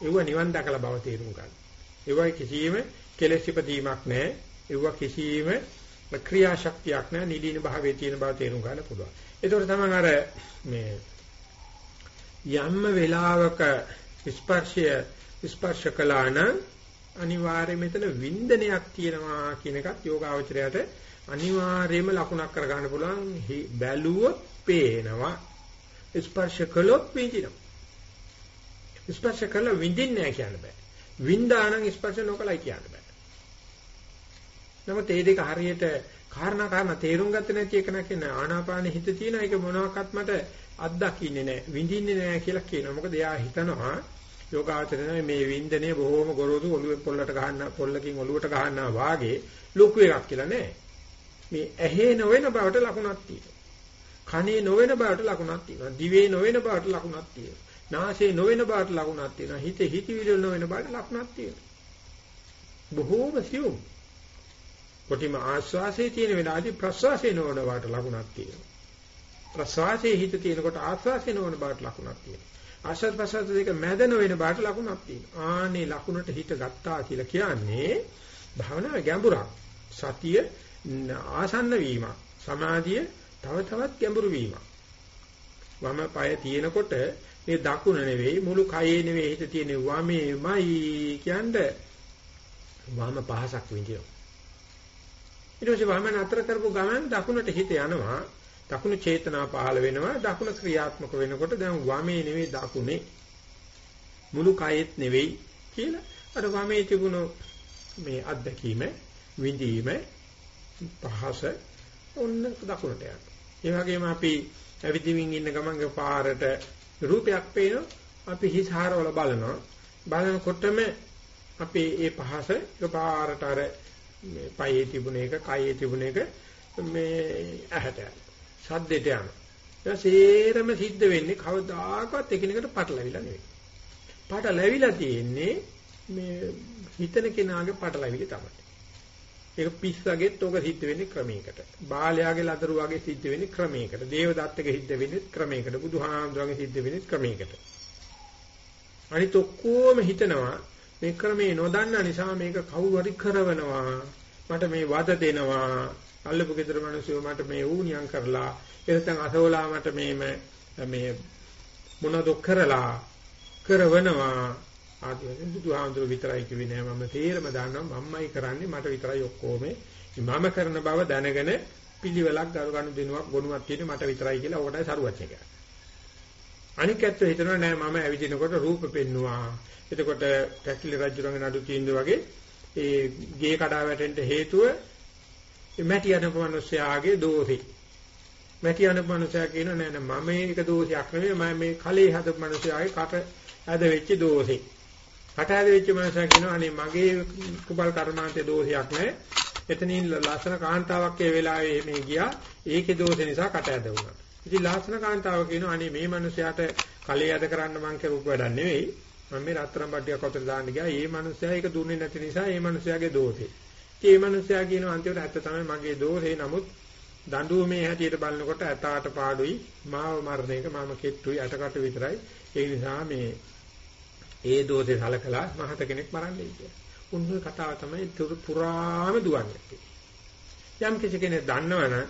ඒව නිවන් දැකලා බව තේරුම් ගන්න. ඒවයි කිසියම් කෙලෙස් ඉපදීමක් නැහැ. ඒව කිසියම් ක්‍රියාශක්තියක් නැහැ. නිලීන භාවයේ තියෙන බව තේරුම් ගන්න පුළුවන්. ඒතකොට තමයි අර මේ යම්ම වේලාවක ස්පර්ශය ස්පර්ශ කළාන අනිවාර්යයෙන් මෙතන වින්දනයක් තියෙනවා කියන එකත් යෝගාවචරයට අනිවාර්යයෙන්ම ලකුණක් කර ගන්න පුළුවන් බැලුවොත් පේනවා ස්පර්ශ කළොත් විඳිනවා ස්පර්ශ කළා විඳින්නේ නැහැ කියන්න බෑ. වින්දානම් ස්පර්ශ නොකලයි කියන්න බෑ. නමුත් මේ දෙක හරියට කාරණා කාරණා තේරුම් ගත්තේ නැති එක නකින ආනාපාන හිත තියෙන එක මොනවාක්වත් මට අත්දකින්නේ නැහැ. විඳින්නේ නැහැ කියලා කියනවා. මොකද එයා හිතනවා යෝගාචරණය මේ වින්දනය බොහොම ගොරෝසු ඔළුවේ පොල්ලට ගහන්න පොල්ලකින් ඔළුවට ගහන්නා වාගේ ලොකු එකක් කියලා නෑ. මේ ඇහි නොවන බවට ලකුණක් තියෙනවා. කනේ නොවන බවට ලකුණක් තියෙනවා. දිවේ නොවන බවට ලකුණක් තියෙනවා. නාසයේ නොවන බාට ලකුණක් තියෙනවා. හිතේ හිතවිලි නොවන බාට ලකුණක් තියෙනවා. බොහෝම සියුම්. කොටිම ආස්වාසයේ තියෙන වෙලාවදී ප්‍රස්වාසයේ නොවන බාට ලකුණක් තියෙනවා. ප්‍රස්වාසයේ හිත තියෙනකොට ආස්වාසයේ නොවන බාට ලකුණක් තියෙනවා. ආස්වාද ප්‍රස්වාස දෙක මැද නොවන බාට ලකුණක් තියෙනවා. ආනේ ලකුණට හිත ගත්තා කියලා කියන්නේ භාවනාවේ ගැඹුරක්. සතිය ආසන්න වීමක්. සමාධිය තව තවත් ගැඹුරු වීමක්. වම පාය තියෙනකොට මේ දකුණ නෙවෙයි මුළු කයේ නෙවෙයි හිත තියෙන වමේමයි කියන්නේ වම පහසක් විඳිනවා. ඊට පස්සේ වම නතර කරපු ගමන් දකුණට හිත යනවා. දකුණු චේතනා පහළ වෙනවා දකුණ ක්‍රියාත්මක වෙනකොට දැන් වමේ නෙවෙයි දකුණේ මුළු කයෙත් නෙවෙයි කියලා අර වමේ තිබුණු මේ අත්දැකීම විඳීම පහස ඔන්න දකුණට යනවා. ඒ වගේම අපි ඇවිදින්මින් ඉන්න ගමන් පාරට රූපයක් පේනවා අපි හිස් හරවල බලනවා බලනකොටම අපේ ඒ පහස එකපාරට අර මේ පයේ තිබුණ එක කයේ තිබුණ එක මේ ඇහැට සද්දෙට යනවා. ඒක සේරම සිද්ධ වෙන්නේ කවදාකවත් එකිනෙකට පටලවිලා නෙවෙයි. පටලවිලා තියෙන්නේ මේ හිතන කෙනාගේ පටලවිලි තමයි. ඒක පිස්සගෙත් ඔක සිද්ධ වෙන්නේ ක්‍රමයකට. බාලයාගේ ලදරු වගේ සිද්ධ වෙන්නේ ක්‍රමයකට. දේවදත්තගේ සිද්ධ වෙන්නේ ක්‍රමයකට. බුදුහාමුදුරන්ගේ සිද්ධ වෙන්නේ ක්‍රමයකට. අනිත ඔක්කොම හිතනවා මේ ක්‍රමේ නොදන්න නිසා මේක කවුරු හරි කරවනවා. මට මේ වද දෙනවා. අල්ලපු ගෙදර මිනිස්සු මට මේ ඌණියම් කරලා එතෙන් අසෝලා මට මේම මේ මොනවද කරලා කරවනවා ආදී වශයෙන් බුදුහාමුදුරුවෝ විතරයි කිව්වේ නෑ මම තේරම දන්නවා මම්මයි කරන්නේ මට විතරයි ඔක්කොම මම කරන බව දැනගෙන පිළිවෙලක් ගරු ගන්න දෙනුවක් ගොනුවක් තියෙන්නේ මට විතරයි කියලා ඕකටයි සරුවචන කියන්නේ. අනික ඇත්තෝ හිතනවා නෑ මම ඇවිදිනකොට රූප පෙන්නවා. එතකොට පැකිලි රජුරන්ගේ නඩු තීන්දුව වගේ ඒ ගේ කඩා වැටෙන්න හේතුව මැටි අනපු මිනිස්යාගේ දෝෂේ. මැටි අනපු මිනිස්යා කියන නෑ නෑ මම මේක දෝෂයක් නෙමෙයි මම මේ කලේ හදපු මිනිස්යාගේ කට ඇද වෙච්ච දෝෂේ. කට ඇද වෙච්ච මිනිස්යා කියනවා අනේ මගේ කුබල් කර්මාන්තයේ දෝෂයක් නෑ. එතනින් ලස්සන කාන්තාවක් ඒ වෙලාවේ මේ ගියා. ඒකේ දෝෂ නිසා කට ඇද වුණා. ඉතින් ලස්සන කාන්තාව කියනවා අනේ මේ මිනිස්යාට කලේ ඇද කරන්න මං කරපු වැඩක් නෙවෙයි. මම මේ රත්තරන් බඩියක් අතට දාන්න ගියා. මේ මිනිස්යා ඒක දුන්නේ නැති නිසා මේ මිනිස්යාගේ දෝෂේ. ඒ මනුස්සයා කියන අන්තිමට ඇත්ත තමයි මගේ දෝෂේ. නමුත් දඬුවමේ හැටියට බලනකොට ඇතාට පාඩුයි මාව මරණයක මම කෙට්ටුයි අටකට විතරයි. ඒ නිසා මේ ඒ දෝෂේ සලකලා මහත කෙනෙක් මරන්නේ කියලා. උන්ගේ කතාව තමයි පුරාම දුවන්නේ. යම් කිසි කෙනෙක් දන්නවනම්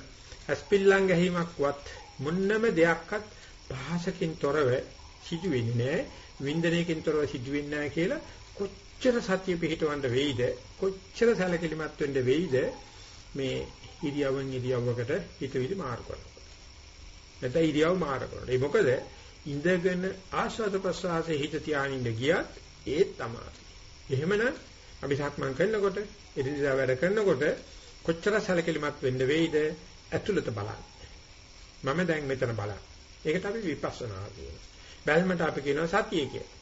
ඇස්පිල්ලම් ගැහිමක්වත් මොන්නම දෙයක්වත් පහසකින් තොරව සිදු වෙන්නේ නැහැ. වින්දනයකින් තොරව සිදු වෙන්නේ නැහැ කියලා කොච්චර සතිය පිහිටවන්න වෙයිද කොච්චර සැලකිලිමත් වෙන්න වෙයිද මේ ඉරියව්වෙන් ඉරියව්වකට හිතවිලි මාරු කරනකොට නැත්නම් ඉරියව් මාරු කරනකොට ඒ මොකද ඉඳගෙන ආස්වාද ප්‍රසආසයේ හිත තියානින්න ගියත් ඒත් තමයි එහෙමනම් අපි සක්මන් කරනකොට ඉරිදා වැඩ කරනකොට කොච්චර සැලකිලිමත් වෙන්න වෙයිද? ඇතුළත බලන්න. මම දැන් මෙතන බලන්න. ඒකට අපි විපස්සනා කියනවා. බැලමට අපි කියනවා සතිය කියලා.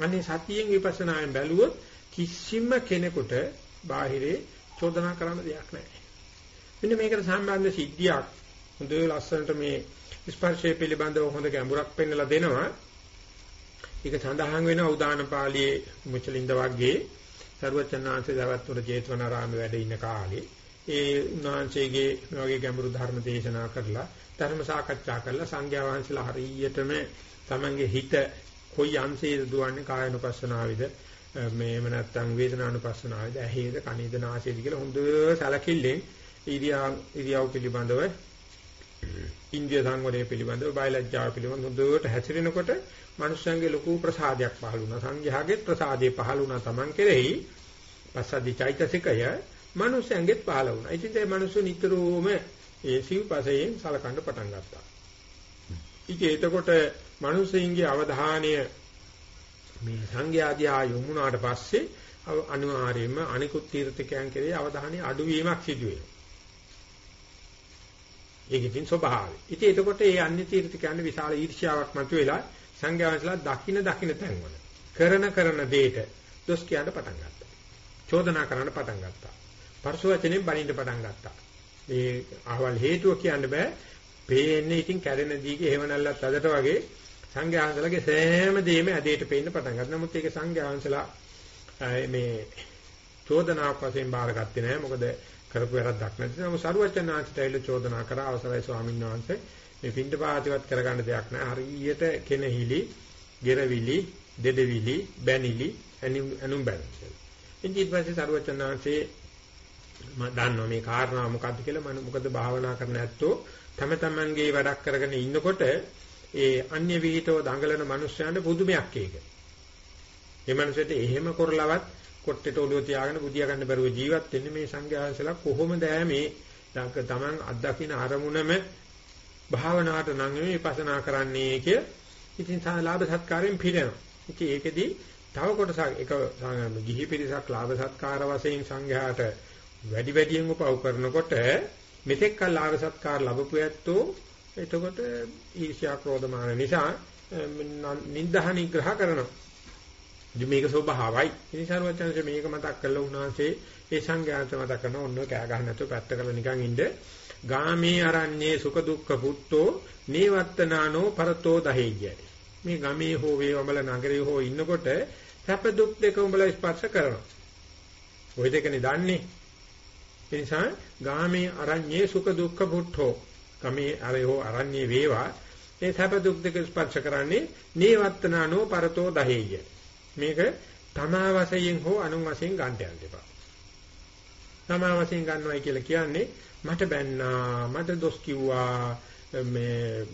අනේ සතියෙන් විපස්සනායෙන් බැලුවොත් කිසිම කෙනෙකුට බාහිරේ චෝදනා කරන්න දෙයක් නැහැ. මෙන්න මේකට සම්බන්ධ සිද්ධියක්. හොඳ ලස්සනට මේ ස්පර්ශය පිළිබඳව හොඳ ගැඹුරක් පෙන්වලා දෙනවා. ඒක සඳහන් වෙනවා උදාන පාළියේ මුචලින්ද වර්ගයේ සර්වචන්නාංශේ දවත්වර ජේතවනාරාමේ වැඩ ඉන්න කාලේ ඒ උන්වහන්සේගේ මේ වගේ ගැඹුරු ධර්ම දේශනා කරලා ධර්ම සාකච්ඡා කරලා සංඝයා වහන්සේලා හරියටම තමන්ගේ හිත කොයි අංශයේද දුවන්නේ කායනුපස්සනාවේද මේව නැත්තම් වේදනානුපස්සනාවේද ඇහේද කනේද නාසයේද කියලා හොඳ සැලකිල්ලෙන් ඉරියා ඉරියව් පිළිබඳව ඉන්දිය සංවරය පිළිබඳව බයලජ්ජාව පිළිබඳව හොඳට හැසිරෙනකොට මනුෂ්‍යයන්ගේ ලොකු ප්‍රසාදයක් පහළ වුණා සංඝයාගේ ප්‍රසාදේ පහළ වුණා Taman කෙරෙහි පස්සද්ධි චෛතසිකය මනුෂ්‍යයන්ගෙත් පහළ වුණා. ඉතින් ඒ මනුෂ්‍ය නිතරම ඒ සිව්පසයෙන් සලකන්න පටන් ගත්තා. ඉතින් එතකොට මිනිස්සුන්ගේ අවධානය මේ සංඝයාදියා යොමුනාට පස්සේ අනිවාර්යයෙන්ම අනිකුත් තීර්ථකයන් කෙරේ අවධානය අඩුවීමක් සිදු වෙනවා. ඒක ඉතින් ස්වභාවය. ඉතින් එතකොට මේ අන්‍ය තීර්ථකයන් විශාල ඊර්ෂ්‍යාවක් මතුවෙලා සංඝයාන්සලා දකින්න දකින්න තැන්වල කරන කරන දෙයට දොස් කියන්න පටන් ගත්තා. චෝදනා කරන්න පටන් ගත්තා. පරසවචනෙන් බලින්න පටන් ගත්තා. මේ අහවල් හේතුව කියන්න බෑ. පේන්නේ ඉතින් කැඩෙන දීගේ හේවණල්ලත් අදට වගේ සංඝයාංශලගේ සෑම දෙයක්ම ඇදේට පේන්න පටන් ගන්නවා. නමුත් ඒක සංඝයාංශලා මේ චෝදනාවක් වශයෙන් බාරගත්තේ නැහැ. මොකද කරපු වැරද්දක් නැති. නමුත් සරුවචනාංශට ඇවිල්ලා චෝදනා කරා අවසරයි ස්වාමීන් වහන්සේ මේ පින්ඩපාතිවත් කරගන්න දෙයක් නැහැ. හරියට කෙනහිලි, ගෙරවිලි, දෙඩවිලි, බැනිලි, අනුම් බැනිලි. ඉතින් ඊට පස්සේ සරුවචනාංශේ මම දන්නවා මේ කාරණා මොකද්ද කියලා මම මොකද භාවනා කරන්න ඇත්තෝ තම තමන්ගේ වැඩක් කරගෙන ඉන්නකොට ඒ අන්‍ය විහිිතව දඟලන මිනිස්යාන්ට පුදුමයක් ඒක. මේ මිනිසෙට එහෙම කරලවත් කොට්ටේට ඔළුව තියාගෙන බුදියා ගන්න බැරුව ජීවත් වෙන්නේ මේ සංඝයාසලා කොහොමද මේ තමන් අත්දකින්න අරමුණම භාවනාවට නම් නෙමෙයි විපස්සනා කරන්නේ කිය. ඉතින් ලාභ සත්කාරයෙන් පිරෙනවා. ඉතින් ඒකෙදි තව කොටසක් එක ගිහි පිරිසක් ලාභ සත්කාර වශයෙන් සංඝයාට වැඩි වැඩියෙන් උපව කරනකොට මෙතෙක් කල් ලාභ සත්කාර ලැබපු ඇත්තෝ එතකොට ඊර්ෂ්‍යා ක්‍රෝධමාන නිසා නින්දහ නිග්‍රහ කරනවා. ඉතින් මේක ස්වභාවයි. ඉතින් සරුවචනසේ මේක මතක් කළා උන්වහන්සේ ඒ සංඝයාත මතක් කරන ඔන්න කෑ ගහන්න නැතුව පැත්ත කරලා නිකන් ඉන්න. ගාමේ අරන්නේ සුඛ දුක්ඛ පුත්තෝ නේවත්තනානෝ පරතෝ දහෙය්‍යයි. මේ ගමේ හෝ වේවමල නගරේ හෝ ඉන්නකොට සැප දුක් දෙක උඹලා ස්පර්ශ කරනවා. ওই දෙකනේ දන්නේ. ඒ නිසා ගාමේ අරඤ්ඤේ සුඛ දුක්ඛ පුත්තෝ ගමේ අරේ හෝ අරඤ්ඤේ වේවා මේ සැප දුක් දෙක ස්පර්ශ කරන්නේ නේවත්තනානෝ පරතෝ දහෙය්‍ය. මේක තමා වශයෙන් හෝ අනුන් වශයෙන් ගන්නට යන්න එපා. තමා වශයෙන් ගන්නවයි කියලා කියන්නේ මට බැන්නා මට දොස් කිව්වා මේ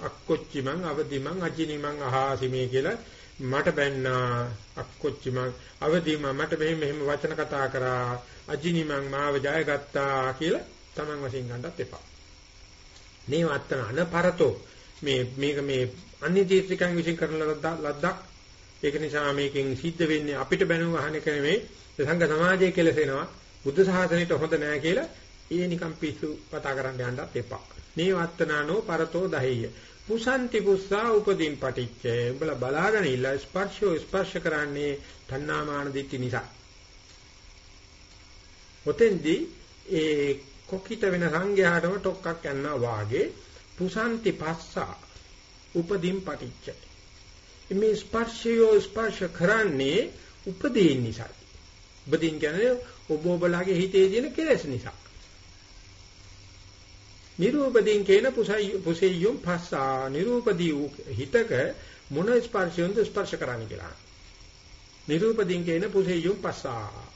අක්කොච්චි මං අවදි මං අජිනි මං අහාසි මේ කියලා මට බැන්නා අක්කොච්චි මං අවදි මං මට මෙහෙම මෙහෙම වචන කතා කරා අජිනි මං මාව ජයගත්තා කියලා Taman වශයෙන් ගන්නත් එපා. මේ වත්තන අනපරතෝ මේ මේක මේ අන්‍ය තීර්ථකයන් විසින් කරන ලද්දක් ඒක නිසා මේකෙන් සිද්ධ වෙන්නේ අපිට බැනුම් අහන එක නෙමෙයි සංඝ සමාජයේ කෙලසෙනවා බුද්ධ ශාසනයට හොඳ නෑ කියලා ඒ නිකම් පිස්සු කතා කරන්න යන්නත් එපා. මේ වත්තනානෝ පරතෝ දහෙය. පුසන්ති පුස්සා උපදීන් පටිච්ච. උඹලා බලාගෙන ඉල්ල ස්පර්ශෝ ස්පර්ශ කරන්නේ තණ්හාමාන දිට්ඨි නිසා. ඔතෙන්දී ඒ කොකිට වෙන සංඝයාටම ටොක්ක්ක් යනවා වාගේ පුසන්ති පස්සා උපදීන් පටිච්ච. මේ ස්පර්ශය ස්පර්ශ කරන්නේ උපදීන් නිසා. උපදීන් කියන්නේ ඔබ ඔබලාගේ හිතේ තියෙන කෙලෙස් නිසා. නිරූපදීන් කියන පුසෙයියුම් පස්සා නිරූපදී හිතක මොන ස්පර්ශයෙන්ද ස්පර්ශ කරන්නේ කියලා. නිරූපදීන් කියන පුසෙයියුම් පස්සා.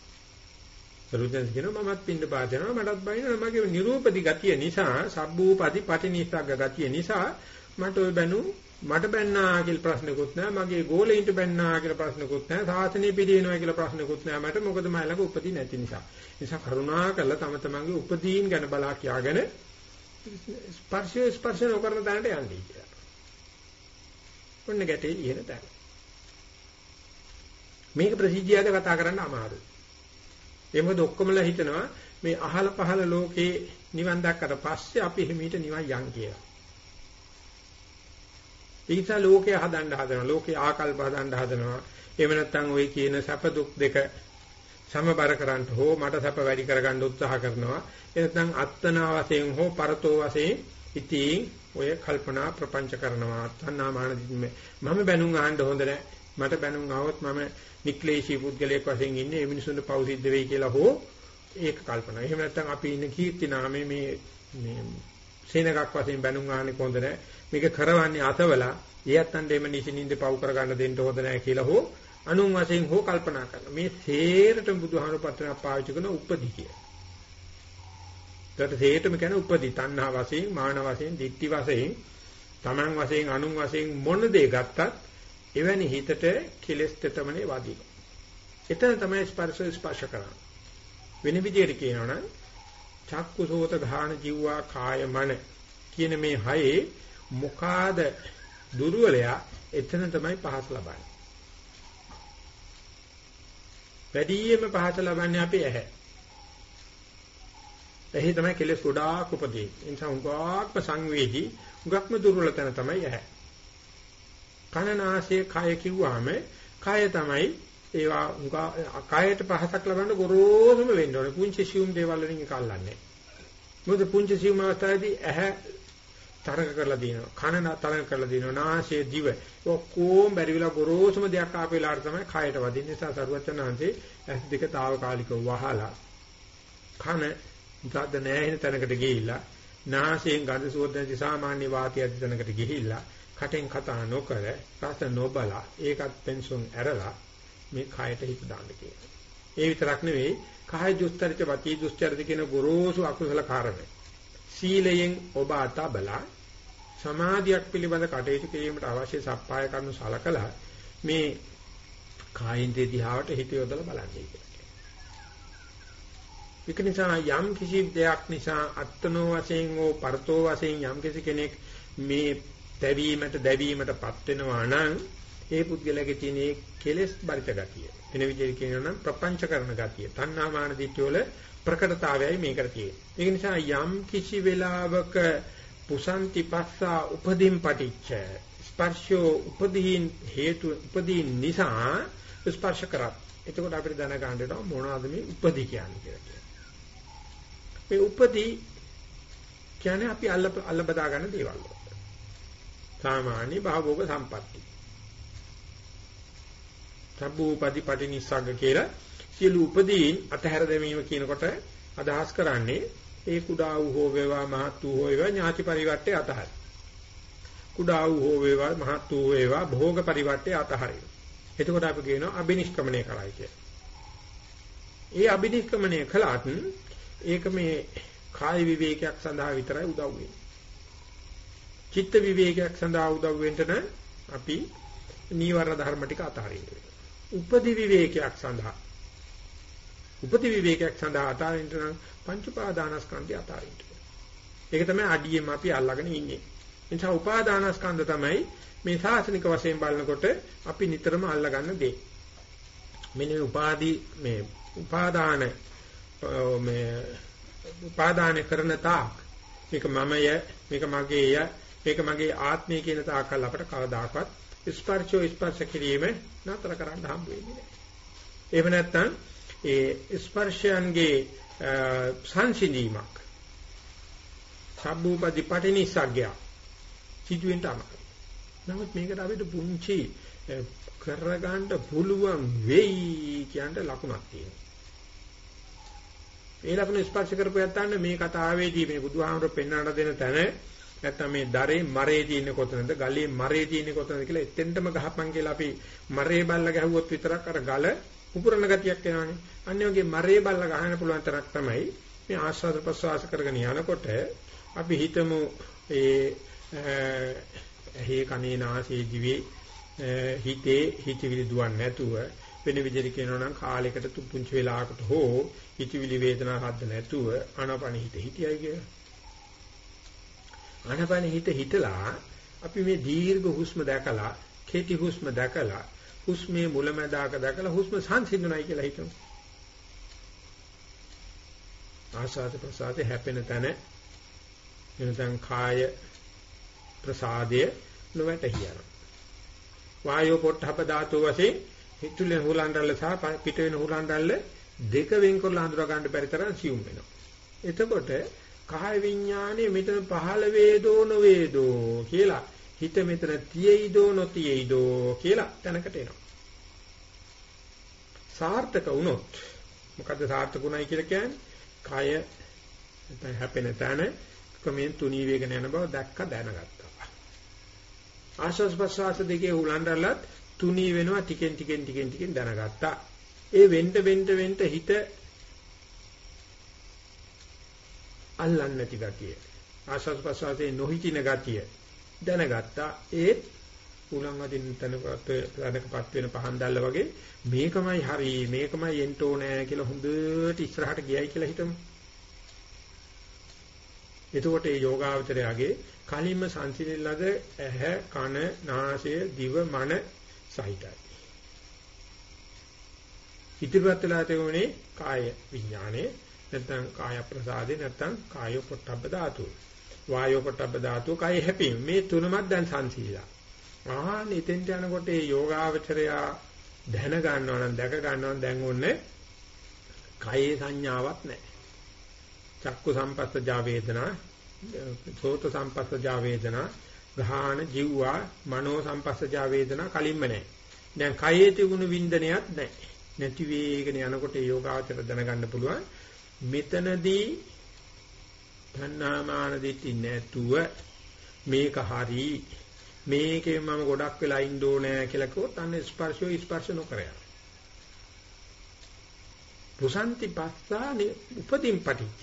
සරුවෙන් කියනවා මමත් පින්න පාදනවා මටත් බයිනවා මගේ නිරූපදී ගතිය නිසා සබ්බූපදී පටිනිස්සග්ග ගතිය නිසා මට ওই බැනු මට බැන්නා කියලා ප්‍රශ්නකුත් නැහැ මගේ ගෝලෙයින්ට බැන්නා කියලා ප්‍රශ්නකුත් නැහැ සාසනය පිළිවෙනවා කියලා ප්‍රශ්නකුත් නැහැ මට මොකද මම ළඟ උපදී නැති නිසා නිසා කරුණා කරලා තම තමන්ගේ උපදීන් ගැන බලා කියාගෙන ස්පර්ශය ස්පර්ශ නොකරන තැනට යන්නේ කියලා. ඔන්න ගැටේ ඉහෙන තැන. මේක ප්‍රසිද්ධියද කතා කරන්න අමාරුයි. ඒ මොකද ඔක්කොමලා හිතනවා මේ අහල පහල ලෝකේ නිවන් දැක්කට පස්සේ අපි හිමීට නිවන් යන් කියලා. ඊට ලෝකය හදන්න හදනවා. ලෝකේ ආකල්ප හදන්න හදනවා. එහෙම නැත්නම් ওই කියන සැප දුක් දෙක සමබර කරන්න හෝ මට සැප වැඩි කරගන්න උත්සාහ කරනවා. එනත්නම් අත්තනා වශයෙන් හෝ පරතෝ වශයෙන් ඉතින් ඔය කල්පනා ප්‍රපංච කරනවා. අත්තනා මානදිමේ මම බැනුම් අහන්න හොඳ නැහැ මට බැනුම් ආවොත් මම නික්ලේශී පුද්ගලයෙක් වශයෙන් ඉන්නේ. ඒ මිනිසුන්ට පව් සිද්ධ වෙයි කියලා හෝ ඒක කල්පනා. එහෙම නැත්නම් අපි ඉන්න කීර්ති නාමේ මේ මේ සේනගක් වශයෙන් බැනුම් අහන්නේ කොහොඳ නැහැ. මේක කරවන්නේ අතවලා ඊයත්තන්ට එම නිසින්ින්ද පව් කරගන්න දෙන්න හොඳ නැහැ කියලා හෝ අනුන් වශයෙන් හෝ කල්පනා කරනවා. මේ සේරට බුදුහාමුදුරු පත්‍රයක් පාවිච්චි කරන උපදි කිය. ඒකට සේරටම කියන උපදි තණ්හා වශයෙන්, මාන වශයෙන්, ditthi වශයෙන්, තමන් වශයෙන්, අනුන් වශයෙන් මොන දේ ගත්තත් එවැනි හිතට කෙලස් තෙතමනේ වදින. එතන තමයි ස්පර්ශ ස්පර්ශ කරන්නේ. වෙන විදිහට කියනවනම් චක්කුසෝත ධාන ජීවා කාය මන කියන මේ හයේ මොකාද දුර්වලයා එතන තමයි පහස ලබන්නේ. වැඩියෙන්ම පහස ලබන්නේ අපි ඇහැ. එහි තමයි කෙලෙස් ගොඩාක් උපදී. ඒ නිසා උගාක්ම සංවේදී, උගක්ම දුර්වල තැන තමයි ඇහැ. කනනාසය කය කිව්වහම කය තමයි ඒවා උගා කයට පහසක් ලබන්න ගොරෝසුම වෙන්න ඕනේ. පුංචි සියුම් දේවල් වලින් එක අල්ලන්නේ. මොකද පුංචි සියුම් අවස්ථාවේදී ඇහැ තරක කරලා දිනනවා. කන තරක කරලා දිනනවා. නාසය දිව ඔක්කොම බැරි වෙලා ගොරෝසුම දෙයක් ආපු වෙලාවට තමයි කයට වදින්නේ. නිසා සරුවචනාංශේ ඇස් දෙක తాවකාලිකව වහලා කන ගඳ නැහැ තැනකට ගිහිල්ලා නාසයෙන් ගඳ සුවඳ නැති සාමාන්‍ය වාතය ඇති තැනකට ගිහිල්ලා කටෙන් කතා නොකර රස නොබලා ඒකත් පෙන්සොන් ඇරලා මේ කයට හිත දාන්න කියනවා. ඒ විතරක් නෙවෙයි කාය දුස්තරච වචී දුස්චරිත කියන ගොරෝසු අකුසල කාරණේ. සීලයෙන් ඔබ අතබලා සමාධියක් පිළිබඳ කටයුතු කිරීමට අවශ්‍ය සප්පාය කරුණු සලකලා මේ කායින්දේ දිහාවට හිත යොදලා බලන්නේ කියලා. ඒක නිසා යම් කිසි දෙයක් නිසා අත්නෝ වශයෙන් හෝ පරතෝ වශයෙන් යම් කිසි කෙනෙක් මේ දැවීමට දැවීමටපත් වෙනවා නම් ඒ පුද්ගලයාගේ තියෙන කෙලෙස් බරිත ගතිය. වෙන විදිහට කියනවා නම් ප්‍රපංච කරන ගතිය. තණ්හාමාන දිට්ඨිය වල ප්‍රකටතාවයයි මේකට තියෙන්නේ. ඒක නිසා යම් කිසි වෙලාවක පුසන්ති පස්සා උපදීන් පටිච්ච ස්පර්ශෝ උපදීන් හේතු උපදීන් නිසා ස්පර්ශ කරත්. එතකොට අපිට දැනගන්න වෙනවා මොනවද මේ උපදී කියන්නේ කියලා. මේ උපදී කියන්නේ අපි අල්ල අල්ල බදා ගන්න දේවල්. සාමාන්‍ය භවෝග සම්පatti. සබ්බූපදී පටිනිස්සග්ග කියලා සියලු උපදීන් අතහැර දැමීම කියනකොට අදහස් කරන්නේ ඒ කුඩා වූ හෝ වේවා මහත් වූ හෝ වේවා ඥාති පරිවර්තේ අතහරින. කුඩා වූ හෝ වේවා මහත් වූ වේවා භෝග පරිවර්තේ අතහරින. එතකොට අපි කියනවා අබිනිෂ්ක්‍මණය කරයි කියලා. ඒ අබිනිෂ්ක්‍මණය කළාත් ඒක මේ කාය විවේකයක් සඳහා විතරයි උදව් වෙන්නේ. චිත්ත විවේකයක් සඳහා උදව් වෙන්න අපි නීවරණ ධර්ම ටික අතහරින්න වෙනවා. උපදි විවේකයක් සඳහා උපදි විවේකයක් සඳහා අතහරින්න නම් පංච උපාදානස්කන්ධය අතහරින්න. ඒක තමයි අඩියෙම අපි අල්ලගෙන ඉන්නේ. එනිසා උපාදානස්කන්ධ තමයි මේ සාසනික වශයෙන් බලනකොට අපි නිතරම අල්ලගන්න දේ. මෙන්න මේ උපාදි මේ උපාදාන මේ උපාදාන කරන තාක් මේක මමය මේක මගේය මේක මගේ ආත්මය කියන තාකල් අපට කවදාකවත් ස්පර්ශෝ ස්පර්ශ කිරීම නතර කරන්න හම්බ වෙන්නේ නැහැ. එහෙම නැත්නම් ඒ ස්පර්ශයන්ගේ සංසිඳීමක් සබ්බූපදි පටිනිස්සග්ගය සිදුවෙන්න අමාරුයි. නමුත් මේකට අපිට පුංචි කරගන්න පුළුවන් වෙයි කියන ලකුණක් තියෙනවා. ඒ ලකුණ ස්පර්ශ කරපුවාත් මේ කතාවේදී මේ බුදුහාමර පෙන්වන්න දෙන තැන නැත්තම් මේ දරේ මරේ තියෙන්නේ කොතනද ගලේ මරේ තියෙන්නේ කොතනද කියලා එතෙන්ටම ගහපන් කියලා අපි මරේ බල්ල ගැහුවොත් විතරක් අර ගල උපුරන ගතියක් එනවනේ. අන්න වගේ මරේ බල්ල ගහන්න පුළුවන් තරක් තමයි මේ ආස්වාද ප්‍රසවාස කරගෙන යනකොට අපි හිතමු ඒ හේ කනේ නාසයේ දිවේ හිතේ හිතවිලි දුවන්නේ නැතුව වෙන විදිහට කියනවා නම් කාලයකට තුපුංචි වෙලාවකට හෝ හිතවිලි වේදනා හද්ද නැතුව ආනාපාන හිත හිටියයි කියලා. ආනාපාන හිත හිටලා අපි මේ දීර්ඝ හුස්ම දැකලා කෙටි හුස්ම දැකලා හුස්මේ මුලැමැදාක දැකලා හුස්ම සංසිඳුණයි කියලා හිතමු. ආසාද ප්‍රසාදේ හැපෙන තැන එනතන් කාය ප්‍රසාදය නොවැටහියන. වායෝ පොට්ටහප ධාතු වශයෙන් හිතුලේ හුලන්ඩල්ල සහ පිට වෙන හුලන්ඩල්ල දෙක වෙන් කරලා හඳුනා ගන්න බැරි තරම් සියුම් වෙනවා. එතකොට කාය විඥානේ මෙතන පහළ වේදෝ නොවේදෝ කියලා හිත මෙතන තියෙයිදෝ නොතියෙයිදෝ කියලා තැනකට එනවා. සාර්ථක වුණොත් මොකද්ද සාර්ථකුණයි කියලා කියන්නේ? කය නැත්නම් හැපෙන තැන ක්‍රමෙන් තුනී වේගන යන බව දැක්ක දැනගත්තා. ආශස් ප්‍රසවාස දෙකේ උලන්ඩලත් තුනී වෙනවා ටිකෙන් ටිකෙන් ටිකෙන් ටිකෙන් දැනගත්තා. ඒ වෙන්න වෙන්න වෙන්න හිත අල්ලන්නේ නැති ගතිය. ආශස් ප්‍රසවාසයේ නොහිතින ගතිය දැනගත්තා. ඒත් උලන් අදින් තනකට තනකපත් වෙන පහන් දැල්ල වගේ මේකමයි හරි මේකමයි එන්න ඕනේ කියලා හොඳට ඉස්සරහට ගියයි කියලා හිතමු. එතකොට මේ යෝගාවචරයගේ කලින්ම සංසිඳෙල්ලද ඇහැ කන නාසය දිව මන සහිතයි. ඉදිරියට වෙලා තියුනේ කාය විඥානේ නැත්නම් කාය ප්‍රසාදේ නැත්නම් කාය පොට්ටබ්බ ධාතු. වායෝ පොට්ටබ්බ ධාතු කාය හැපීම මේ තුනමත් දැන් සංසිඳිලා. ආහන් එතෙන්ට යනකොට මේ යෝගාවචරයා දැන ගන්නවා නම් දැක ගන්නවා නම් දැන් ඕනේ කායේ සංඥාවක් නැහැ. චක්කු සම්පස්සජා වේදනා, සෝත සම්පස්සජා වේදනා, ගාහන ජීවවා, මනෝ සම්පස්සජා වේදනා කලින්ම නැහැ. දැන් කයේ තිබුණු වින්දනයක් නැහැ. නැති වේගන යනකොට යෝගාචර දැනගන්න පුළුවන්. මෙතනදී තණ්හාමාන දිටි නැතුව මේක හරි මේකේ මම ගොඩක් වෙලා ඉන්න ඕනේ කියලා කිව්වොත් අන්න ස්පර්ශෝ ස්පර්ශ නොකර යනවා. පුසන්ති පස්සානේ උපදීන් පටිච්ච.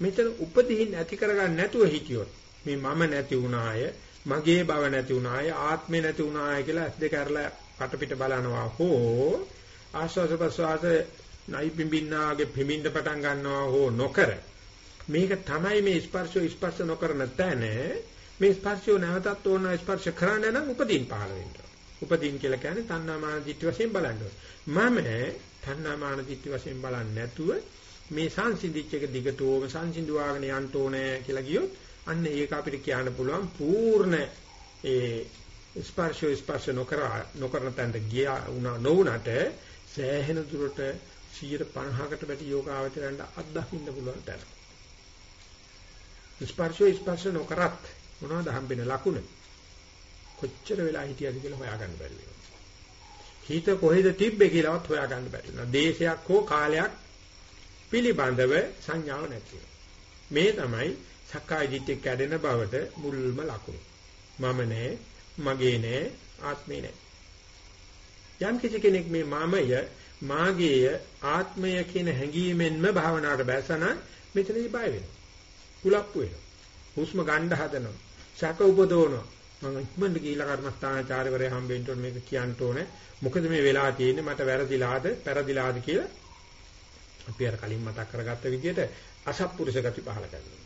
මෙතන උපදීන් නැති කරගන්න නැතුව හිටියොත් මේ මම නැති වුණාය, මගේ බව නැති වුණාය, ආත්මේ නැති වුණාය කියලා ඇස් දෙක අරලා පටපිට බලනවා හෝ ආස්වාස ප්‍රසවාස නයි පිඹින්නාගේ පිඹින්න පටන් ගන්නවා හෝ නොකර මේක තමයි මේ ස්පර්ශය ස්පර්ශ නොකරන තැන මේ ස්පර්ශය නැවතත් ඕන ස්පර්ශ කරන්න නම් උපදීන් පහළ වෙන්න. උපදීන් කියලා කියන්නේ තණ්හාමාන දිට්ඨි වශයෙන් බලන්න මම තණ්හාමාන දිට්ඨි වශයෙන් බලන්නේ නැතුව මේ සංසිඳිච්ච එක දිගටම සංසිඳුවාගෙන යන්න ඕනේ කියලා කියොත් අන්න ඒක අපිට කියන්න පුළුවන් පූර්ණ ඒ ස්පර්ශය ස්පර්ශ නොකර නොකරන තැනට ගියා වුණා නොවුණට සෑහෙන දුරට 150කට වැඩි යෝගාවචරයන්ට අත්දකින්න පුළුවන් තැන. ස්පර්ශය ස්පර්ශ නොකරත් මොනවද හම්බෙන ලකුණ? කොච්චර වෙලා හිටියද කියලා හොයාගන්න බැරි වෙනවා. හිත කොහෙද තිබ්බේ කියලාවත් හොයාගන්න බැරි වෙනවා. දේශයක් හෝ කාලයක් පිළිබඳව සංඥාව නැති මේ තමයි සක්කාය දිට්ඨිය කැඩෙන බවට මුල්ම ලකුණ. මම නෑ, මගේ නෑ, ආත්මේ නෑ. යම් කිසි කෙනෙක් මේ මමය, මාගේය, ආත්මය කියන හැඟීමෙන්ම භාවනාවට බැසන මෙතනදී බය වෙනවා. කුලප්පු වෙනවා. හුස්ම ගන්න හදනවා. ශක උපදවනවා. මම ඉක්මනට ගිහිලා කර්මස්ථානාචාර්යවරයා හම්බෙන්න ඕනේ මේක කියන්න ඕනේ. මොකද මේ වෙලා තියෙන්නේ මට වැරදිලාද, පෙරදිලාද කියලා අපි අර කලින් මතක් කරගත්ත විදිහට අසත්පුරුෂ ගති පහල කරනවා.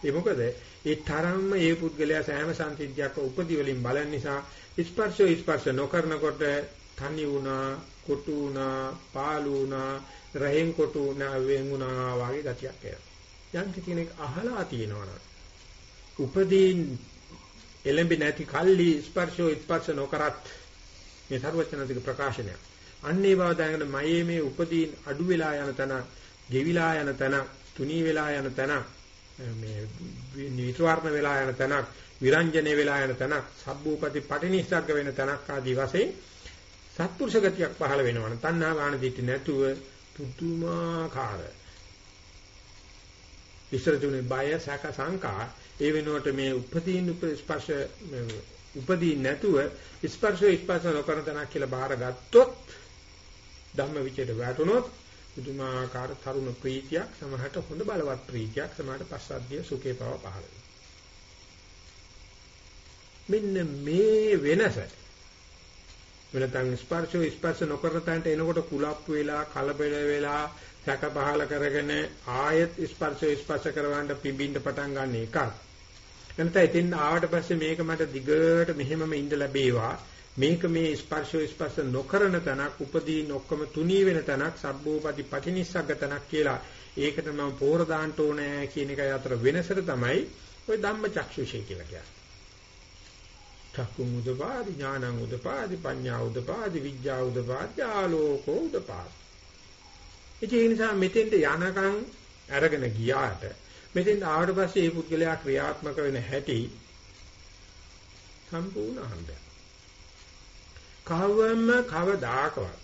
ඒ මොකද ඒ තරම්ම ඒ පුද්ගලයා සෑම සංසිද්ධියක් උපදි වලින් බලන නිසා ස්පර්ශය ස්පර්ශ නොකරනකොට තනි වුණා, කොටු වුණා, පාළු වුණා, රහෙන් කොටු වුණා, වෙන් වුණා වගේ ගතියක් එනවා. යම් කෙනෙක් අහලා තියෙනවනම් උපදීන් එළඹි නැති කල්ලි ස්පර්ශය ස්පර්ශ නොකරත් මේ සර්වචනතික ප්‍රකාශනය. අන්නේ බව දැනගෙන මයේ මේ උපදීන් අඩු වෙලා යන තන, ගෙවිලා යන තන, තුනී වෙලා යන තන මේ නිවිතරණ වෙලා යන තැනක් විරංජනේ වෙලා යන තැනක් සබ්බූපති පටිනිස්සග්ග වෙන තැනක් ආදී වශයෙන් සත්පුරුෂ ගතියක් පහළ වෙනවනේ තණ්හා වාන දිටි නැතුව පුදුමාකාර විසරතුනේ බය සක සංකා. ඒ වෙනුවට මේ උපදීන් ස්පර්ශ උපදීන් නැතුව ස්පර්ශ ස්පර්ශ නොකරන තැනක් කියලා බාර ගත්තොත් ධම්ම විචේත වැටුනොත් පුදුමාකාර තරුණ ප්‍රීතියක් සමහරට හොඳ බලවත් ප්‍රීතියක් සමහරට පස්සද්ධිය සුඛේ බව පහළ මෙන්න මේ වෙනස. වෙනතන් ස්පර්ශෝ ස්පර්ශ නොකරන තැනට එනකොට කුලප්පු වෙලා කලබල වෙලා සැක පහල කරගෙන ආයත් ස්පර්ශෝ ස්පර්ශ කරවන්න පිඹින්න පටන් ගන්න එකක් එනත එතින් ආවට පස්සේ මේක මට දිගට මෙහෙමම ඉඳ ලැබේවා මේක මේ ස්පර්ශෝ ස්පර්ශ නොකරන තැනක් උපදීන ඔක්කොම තුනී වෙන තැනක් සබ්බෝපති පටිනිස්සග්ග තැනක් කියලා ඒකට මම පෝර දාන්න ඕනේ කියන එකයි අතර වෙනසට තමයි ওই ධම්මචක්ෂුෂය කියලා කියන්නේ. චක්කුම් උදපාදි ඥානං උදපාදි පඤ්ඤා උදපාදි විඥා උදපාදි ආලෝකෝ උදපාදි. ඒ නිසා මෙතෙන්ට යනකම් අරගෙන ගියාට මෙතෙන් ආවට පස්සේ මේ පුද්ගලයා ක්‍රියාත්මක වෙන හැටි සම්පූර්ණ අහඹයක්. කවම කවදාකවත්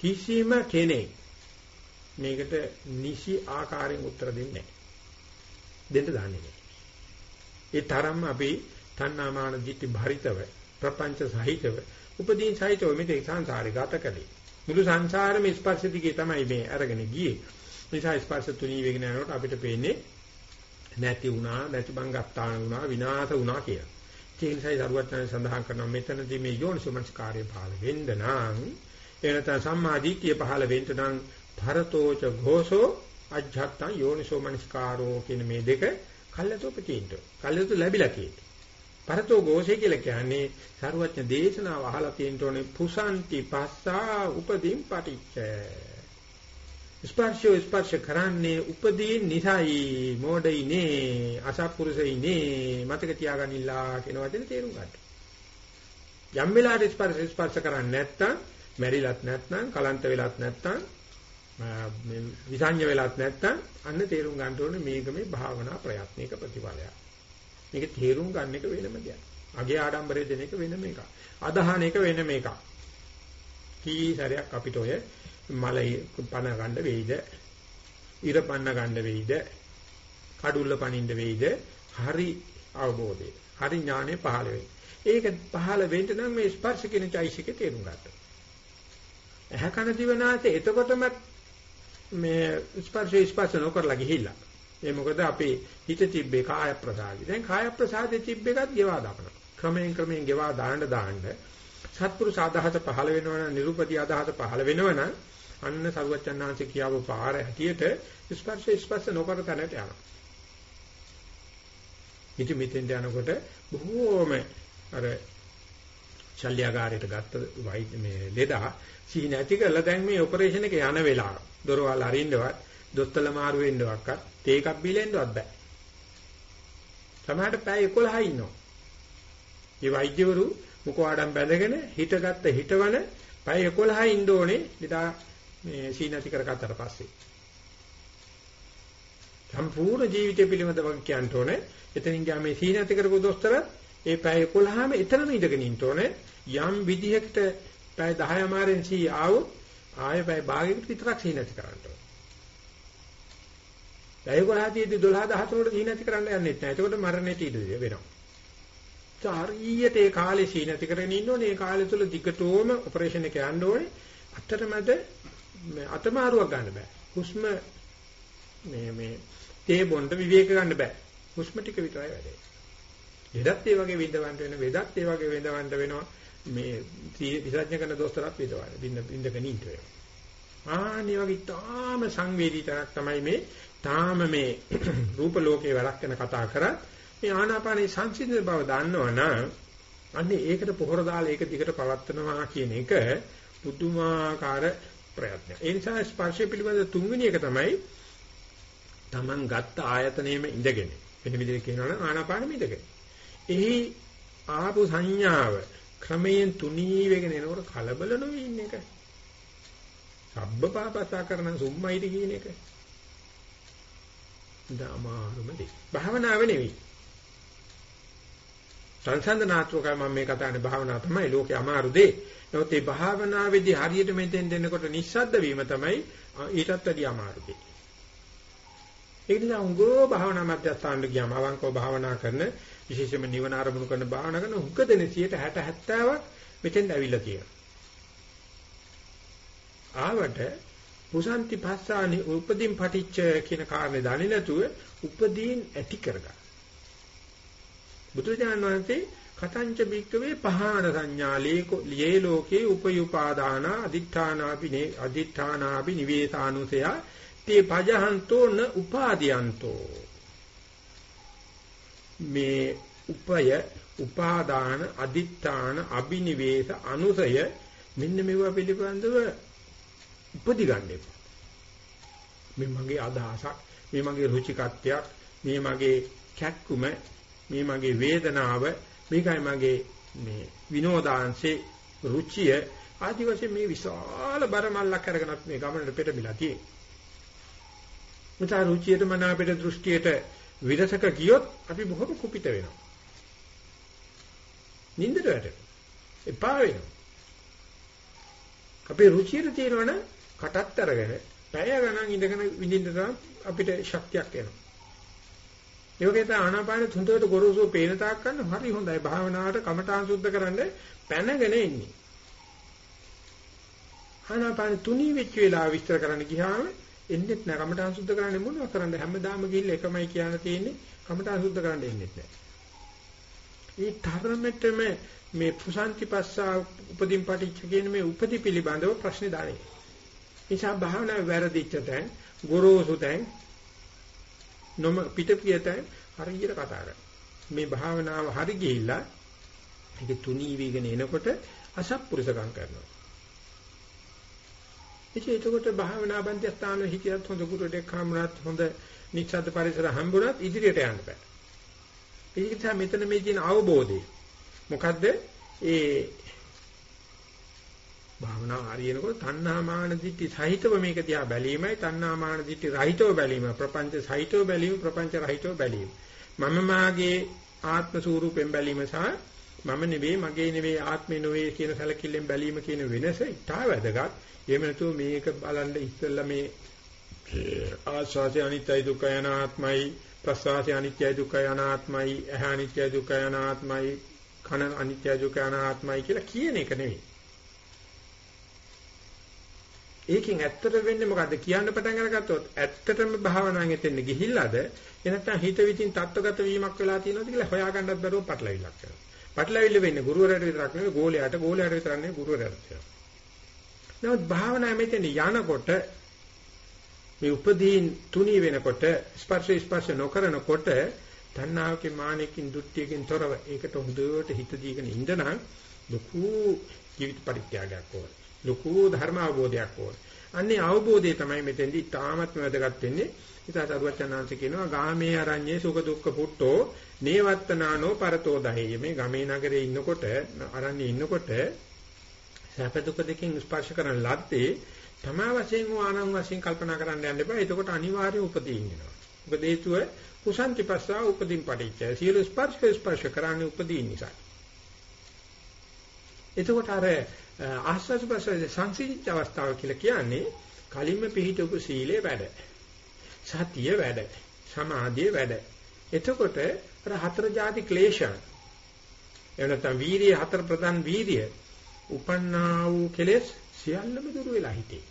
කිසිම කෙනෙක් මේකට නිසි ආකාරයෙන් උත්තර දෙන්නේ නැහැ. දෙන්න දන්නේ නැහැ. ඒ තරම්ම අපි තණ්හාමාන දිටි භරිතව ප්‍රපංච සහිතව උපදීන් සහිතව මේ සංසාරේ ගත කළේ. මුළු සංසාරෙම ස්පර්ශ දිගේ තමයි මේ අරගෙන ගියේ. නිසා ස්පර්ශ තුනී වෙගෙන යනකොට අපිට පේන්නේ නැති වුණා, නැති බංගත්තාන වුණා, විනාශ වුණා කියලා. ඒ නිසායි දරුවත්න සඳහන් කරනවා මෙතනදී මේ යෝනිසෝමනස්කාරය පහළ වෙන්න නම් එනත සම්මාදිට්ඨිය පහළ වෙන්න නම් භරතෝච ഘോഷෝ අජ්ජත්තං යෝනිසෝමනස්කාරෝ කියන මේ දෙක කල්යතෝ ප්‍රතිින්ද කල්යතෝ ලැබිලා තියෙන්නේ පරතෝ ഘോഷය කියලා කියන්නේ සරුවත්න දේශනාව අහලා තියෙන්න ඕනේ පුසන්ති පස්සා උපදීන් පටිච්ච ස්පර්ශය ස්පර්ශ කරන්නේ උපදීන් නිසයි මොඩයිනේ අසත්පුරුෂයිනේ මතක තියාගනින්නලා කියන වචනේ තේරුම් ගන්න. යම් වෙලාවට ස්පර්ශ ස්පර්ශ කරන්නේ නැත්තම් මැරිලත් නැත්නම් කලන්ත වෙලත් නැත්නම් මේ විසඤ්ඤ වෙලත් නැත්නම් අන්න තේරුම් ගන්න ඕනේ මේක මේ භාවනා ප්‍රයත්නයක ප්‍රතිඵලයක්. මේක තේරුම් ගන්න එක වෙනම දෙයක්. අගේ ආඩම්බරය දෙන එක වෙනම එකක්. අදහන එක වෙනම එකක්. කී සැරයක් අපිට ඔය මලයි පන ගන්න වෙයිද? ඉර පන්න ගන්න වෙයිද? කඩුල්ල පනින්න වෙයිද? හරි අවබෝධය. හරි ඥානෙ පහළ වෙයි. ඒක පහළ වෙන්න නම් මේ ස්පර්ශ කියන චෛසිකේ තේරුම් ගන්න. ඇහැ කන දිවනාසය එතකොටම මේ ස්පර්ශ ස්පර්ශ නොකරලා ගිහිල්ලා. ඒ මොකද අපේ හිත තිබ්බේ කාය ප්‍රසාදي. දැන් කාය ප්‍රසාදේ තිබ්බේකත් ගෙවා දානවා. ක්‍රමයෙන් ක්‍රමයෙන් ගෙවා දාන්න දාන්න සත්පුරුෂ අදහස පහළ වෙනවනම් නිරුපති අදහස පහළ වෙනවනම් අන්න සරුවච්චන්හන්සේ කියව පාර හැටියට ස්පර්ශ ස්පර්ශ නොකර තැනට යනවා. ඉති මෙතෙන්ට යනකොට බොහෝම අර ශල්‍යගාරයට ගත්ත මේ ලෙඩා සීන ඇති කරලා දැන් මේ ඔපරේෂන් එක යන වෙලාව. දොරවල් අරින්නවත්, දොස්තර මාරු වෙන්නවත්, තේ එකක් බීලෙන්නවත් බෑ. සමහරට පැය 11 ඉන්නවා. මේ වෛද්‍යවරු මුඛවාඩම් බැඳගෙන හිටගත්ත හිටවන පැය 11 ඉන්න ඕනේ ලෙඩා මේ සීනති කරගත්තට පස්සේ. සම්පූර්ණ ජීවිතය පිළිබඳව කියන්න ඕනේ. එතනින් ගියා මේ සීනති කරපු දොස්තර ඒ පැය 11ම එතනම ඉඳගෙන ඉන්න ඕනේ. යම් විදිහකට පැය 10 මාරෙන් සී ආවොත් ආයෙ පැය භාගයකට විතරක් සීනති කරන්න ඕනේ. පැය 11 තියදී 12 14 වල සීනති කරන්න යන්නේ නැහැ. එතකොට මරණයට ඉඩ වෙනවා. හරියට ඒ කාලේ සීනති කරගෙන ඉන්න ඕනේ. ඒ කාලය තුල දිගටම ඔපරේෂන් එක යන්න ඕනේ. අතරමැද අතමාරුවක් ගන්න බෑ. හුස්ම මේ මේ තේ බොන්න විවේක ගන්න බෑ. හුස්ම ටික විතරයි වැඩේ. ලෙඩත් ඒ වගේ විඳවන්න වෙන වෙදත් ඒ වගේ විඳවන්න වෙනවා. මේ විසර්ජන කරන දොස්තරත් විඳවන්න. බින්ද බින්දකන ඉන්න වෙනවා. ආනි වගේ තාම සංවේදී තරක් තමයි මේ තාම මේ රූප ලෝකේ වැඩක් වෙන කතා කරා. මේ ආනාපානේ සංසිඳන බව දන්නවනම් අන්නේ ඒකට පොහොර දාලා ඒක දිගට පවත්නවා කියන එක පුදුමාකාර ප්‍රයත්නයක්. ඒ නිසා ස්පර්ශය පිළිබඳ තුන්වෙනි එක තමයි Taman ගත්ත ආයතනයේම ඉඳගෙන. වෙන විදිහට කියනවා නම් ආනාපානෙම ඉඳගෙන. එහි ආපු සංඥාව ක්‍රමයෙන් තුනී වෙගෙන එනකොට කලබල නොවී ඉන්න එක. සබ්බ පාපසා කරන සුම්මයිටි කියන එක. දමාරුම දෙයි. භාවනාව නෙවෙයි. සංසන්දනාත්මකව මම මේ කතා කරන්නේ භාවනාව තමයි ලෝකේ අමාරු දෙය. නමුත් මේ භාවනාවේදී හරියට මෙතෙන් දෙන්නකොට නිස්සද්ද වීම තමයි ඊටත් වැඩි අමාරු දෙය. ඒක නිසා උංගෝ භාවනා මධ්‍යස්ථානට ගියාම අවංකව භාවනා කරන විශේෂයෙන්ම නිවන ආරමුණු කරන භාවනා කරන උග දෙන 60 70ක් මෙතෙන් ඇවිල්ලා තියෙනවා. ආවට පුසන්ති පස්සානි උපදීන් පටිච්ච කියන කාරණේ දන්නේ නැතුව උපදීන් ඇති කරගන්න. බුදුරජාණන් වහන්සේ කතංච බික්කවේ පහාන සංඥා ලේ ලෝකේ උපයුපාදාන අදිඨානාපි නේ අදිඨානාපි නිවේසානුසය තේ පජහන්තෝ න උපාදීයන්තෝ මේ උපය උපාදාන අදිඨාන අබිනිවේෂ අනුසය මෙන්න මේවා පිළිබඳව උපදි ගන්න එපා. මේ මගේ අදහසක්, මේ මගේ රුචිකත්වයක්, මේ මගේ කැක්කුම, මේ මගේ වේදනාව, මේකයි මගේ මේ විනෝදාංශේ රුචිය ආදි වශයෙන් මේ විශාල බරමල්ලක් අරගෙනත් මේ ගමනට පෙරමිලා තියෙන්නේ. මුතා රුචියට මන අපිට දෘෂ්ටියට විරසක ගියොත් අපි බොහොම කුපිත වෙනවා. නින්දට වැටෙනවා. එපා වෙනවා. අපේ රුචියට තියෙනවනම් කටත් අරගෙන පැය ගණන් ඉඳගෙන විඳින්න අපිට ශක්තියක් එනවා. ඒ වගේ තමයි ආනාපාන තුන්දරට ගොරෝසුව පේන තාක් ගන්න හරි හොඳයි. භාවනාවට කමඨාන් සුද්ධ කරන්න පැනගෙන ඉන්නේ. ආනාපාන තුනී වෙච්ච වෙලාව විස්තර කරන්න ගියාම එන්නෙත් නෑ. කමඨාන් සුද්ධ කරන්නේ මොනවද කරන්නේ? හැමදාම ගිහිල්ලා එකමයි කියන්න තියෙන්නේ. කමඨාන් සුද්ධ කරන්න එන්නෙත් නෑ. මේ තරමටම මේ පුසන්ති පස්සා උපදීන් පටිච්ච කියන මේ උපදි පිළිබඳව ප්‍රශ්නේ දාන්නේ. නිසා භාවනා වැරදිච්ච තැන්, ගොරෝසු තැන්, නොම පිටපිය තැන් හරියට කතා කරනවා. මේ භාවනාව හරි ගිහිල්ලා ඒක තුනී වීගෙන එනකොට අසත්පුරුෂකම් කරනවා. ඉතින් එතකොට භාවනා බන්ධස්ථාන හිතියත් හොඳ ගුරුවරයෙක් හම්බුනත් හොඳ නිස්සද්ද පරිසර හම්බුනත් ඉදිරියට යන්න බෑ. ඒක නිසා මෙතන මේ තියෙන අවබෝධය මොකද්ද? ඒ භාවනා හරියනකොට තණ්හා මාන දිට්ඨි සහිතව මේක දිහා බැලීමයි. තණ්හා මාන දිට්ඨි රහිතව බැලීම ප්‍රපංච සහිතව බැලීම ප්‍රපංච රහිතව බැලීම. මම මාගේ ආත්ම ස්වරූපයෙන් බැලීම සහ මම නෙවෙයි මගේ නෙවෙයි ආත්මේ නෙවෙයි කියන සැලකිල්ලෙන් බැලීම කියන වෙනස ඉතා වැදගත්. එහෙම නැතුව මේක බලන්න ඉස්සෙල්ලා මේ ආස්වාසය අනිත්‍යයි දුක්ඛය අනාත්මයි ප්‍රසවාසය අනිත්‍යයි දුක්ඛය අනාත්මයි ඇහ අනිත්‍යයි දුක්ඛය අනාත්මයි කන අනිත්‍යයි දුක්ඛය අනාත්මයි කියලා කියන එක නෙවෙයි. ඒකෙන් ඇත්තට වෙන්නේ මොකද්ද කියන්න පටන් අරගත්තොත් ඇත්තටම භාවනාවෙන් එතෙන් ගිහිල්ලාද එනත්තම් හිත විසින් தත්වගත වීමක් වෙලා තියෙනවද කියලා හොයාගන්නත් බැරුව පටලවිලක් කරනවා. පටලවිල්ල වෙන්නේ ගුරුවරයාට විතරක් නෙවෙයි ගෝලයාට ගෝලයාට විතරක් නෙවෙයි ගුරුවරයාට. නමුත් භාවනා මෙතන යනකොට මේ උපදීන් තුනී වෙනකොට ස්පර්ශ ස්පර්ශ නොකරනකොට තණ්හාවකින් මානෙකින් දුට්ටියකින් තොරව ඒකට හොඳට හිත දීගෙන ඉඳනනම් ලොකු ජීවිත පරිත්‍යාගයක් ඕන. ලොකු ධර්ම අවබෝධයක් ඕන. අන්නේ අවබෝධය තමයි මෙතෙන්දි තාමත්ම වැදගත් වෙන්නේ. ඉතින් අරුවචනාංශ කියනවා ගාමේ අරඤ්ඤේ සුඛ දුක්ඛ පුට්ටෝ නේවත්තනානෝ පරතෝ දහේය. මේ ගමේ නගරේ ඉන්නකොට අරන්නේ ඉන්නකොට සැප දුක දෙකෙන් ස්පර්ශ කරන ලද්දේ තමා වශයෙන් හෝ ආනන් වශයෙන් කල්පනා කරන්න යන්න එපා. එතකොට අනිවාර්ය උපදීන් වෙනවා. මොකද හේතුව කුසන්ති පස්සා උපදීන් පටිච්ච. සියලු ස්පර්ශ ස්පර්ශ කරන්නේ උපදීන් නිසා. එතකොට අර ආස්වාද ප්‍රසවාස සංසිද්ධ අවස්ථාව කියලා කියන්නේ කලින්ම පිළිහිටපු සීලේ වැඩ. සතිය වැඩ. සමාධිය වැඩ. එතකොට අර හතර ಜಾති ක්ලේශයන් එවනතම් වීරිය හතර ප්‍රධාන වීරිය උපන්නා වූ කෙලෙස් සියල්ලම දුර වෙලා හිටේ.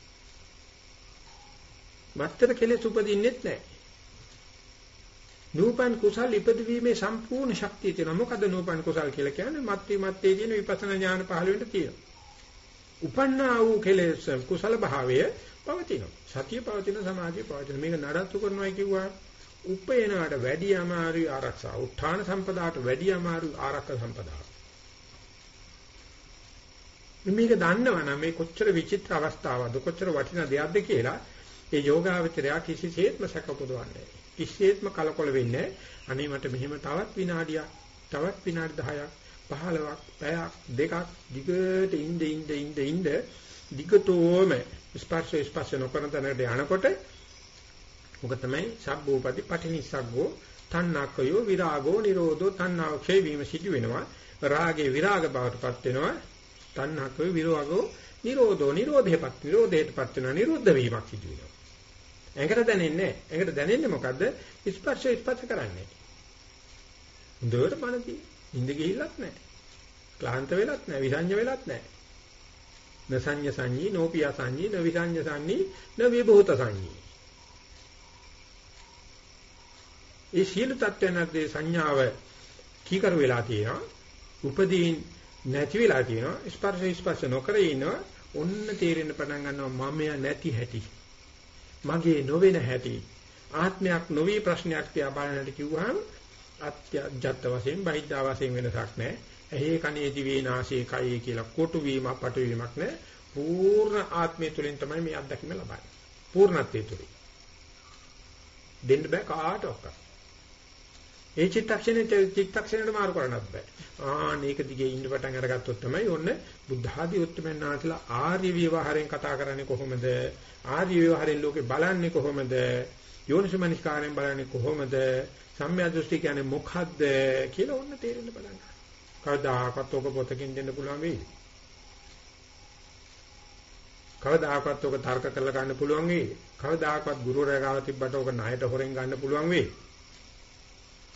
මත්තර කෙලෙස් උපදින්නෙත් නැහැ. නූපන් කුසල් ඉපදවීමේ සම්පූර්ණ ශක්තිය තියෙනවා. මොකද නූපන් කුසල් කියලා කියන්නේ මත්ති මත්තේ කියන විපස්සනා ඥාන පහළ වෙන්න තියෙනවා. උපන්නා වූ කෙලෙස් කුසල භාවය පවතිනවා. සතිය පවතින සමාධිය පවතින. මේක නඩත්තු කරනවා කිව්වා උපේනාට වැඩි අමාරු ආරක්ෂා. උත්ථාන සම්පදාට වැඩි අමාරු ආරක්ෂා සම්පදාව. මේක දන්නවනම් මේ කොච්චර විචිත්‍ර අවස්ථාවක්ද කොච්චර වටිනා දෙයක්ද කියලා ඒ යෝගාවචරය කිසිසේත්ම සැකපොදවන්නේ කිසිසේත්ම කලකොල වෙන්නේ අනේ මට මෙහෙම තවත් විනාඩියක් තවත් විනාඩි 10ක් 15ක් පැයක් දෙකක් දිගට ඉඳ ඉඳ ඉඳ ඉඳ දිගටම ස්පර්ශ ස්පර්ශ නොකරන තැනට යනකොට මොක තමයි සබ්බෝපති පටිනිස්සග්ගෝ තණ්හකයෝ විරාගෝ නිරෝධෝ තණ්හාව ක්ෂය වීම සිදු වෙනවා. රාගේ විරාග බවටපත් වෙනවා. තණ්හකෝ විරෝධෝ නිරෝධෝ නිරෝධයපත් නිරෝධයටපත් වෙනවා. නිරුද්ධ වීමක් සිදු වෙනවා. ඇඟට දැනෙන්නේ නැහැ. ඇඟට දැනෙන්නේ මොකද්ද? ස්පර්ශය ස්පර්ශ කරන්නේ. හොඳට මනදී ඉඳ ගිහිල්ලක් නැහැ. ක්ලාන්ත වෙලත් නැහැ, විසංජ වෙලත් නැහැ. නසඤ්ඤ සංඤී, නෝපිය සංඤී, නවිසඤ්ඤ සංඤී, නවිභූත සංඤී. ඒ සීල තත්ත්වයන්ගේ සංඥාව කීකරු වෙලා තියෙනවා. උපදීන් නැති වෙලා තියෙනවා ස්පර්ශ ස්පර්ශ නොකර ඉන්නවා ඔන්න තේරෙන්න පටන් ගන්නවා මමයා නැති හැටි මගේ නොවන හැටි ආත්මයක් නොවි ප්‍රශ්නයක් තියා බලන්නට කිව්වහම අත්‍යජත් වශයෙන් බහිද්ධා වශයෙන් වෙනසක් නැහැ. ඇහි කනේ දිවේ නාසයේ කයේ කියලා කොටු වීම අපට වීමක් නැහැ. පූර්ණ ආත්මය තුළින් තමයි මේ අත්දැකීම ලබන්නේ. පූර්ණත්වයේ තුලින් දෙන්න බෑ කාටවත්. ඒ චිත්තක්ෂණේ චිත්තක්ෂණයට මාරු කරන්නත් බෑ. ආ මේක දිගේ ඉන්න පටන් අරගත්තොත් තමයි ඔන්න බුද්ධ ආදී උත්තරමයන් ආතලා ආර්ය විවහාරයෙන් කතා කරන්නේ කොහොමද? ආර්ය විවහාරයෙන් ලෝකේ බලන්නේ කොහොමද? යෝනිසමනිස්කාරයෙන් බලන්නේ කොහොමද? සම්මිය දෘෂ්ටි කියන්නේ මොකද්ද කියලා ඔන්න තේරෙන්න බලන්න. කවදාකවත් ඔක පොතකින් දෙන්න පුළුවන් වෙයි. කවදාකවත් ඔක තර්ක කරලා ගන්න පුළුවන් වෙයි. කවදාකවත් ගුරුවරයා ගාව තිබ්බට ඔක ණයට හොරෙන් ගන්න පුළුවන් වෙයි.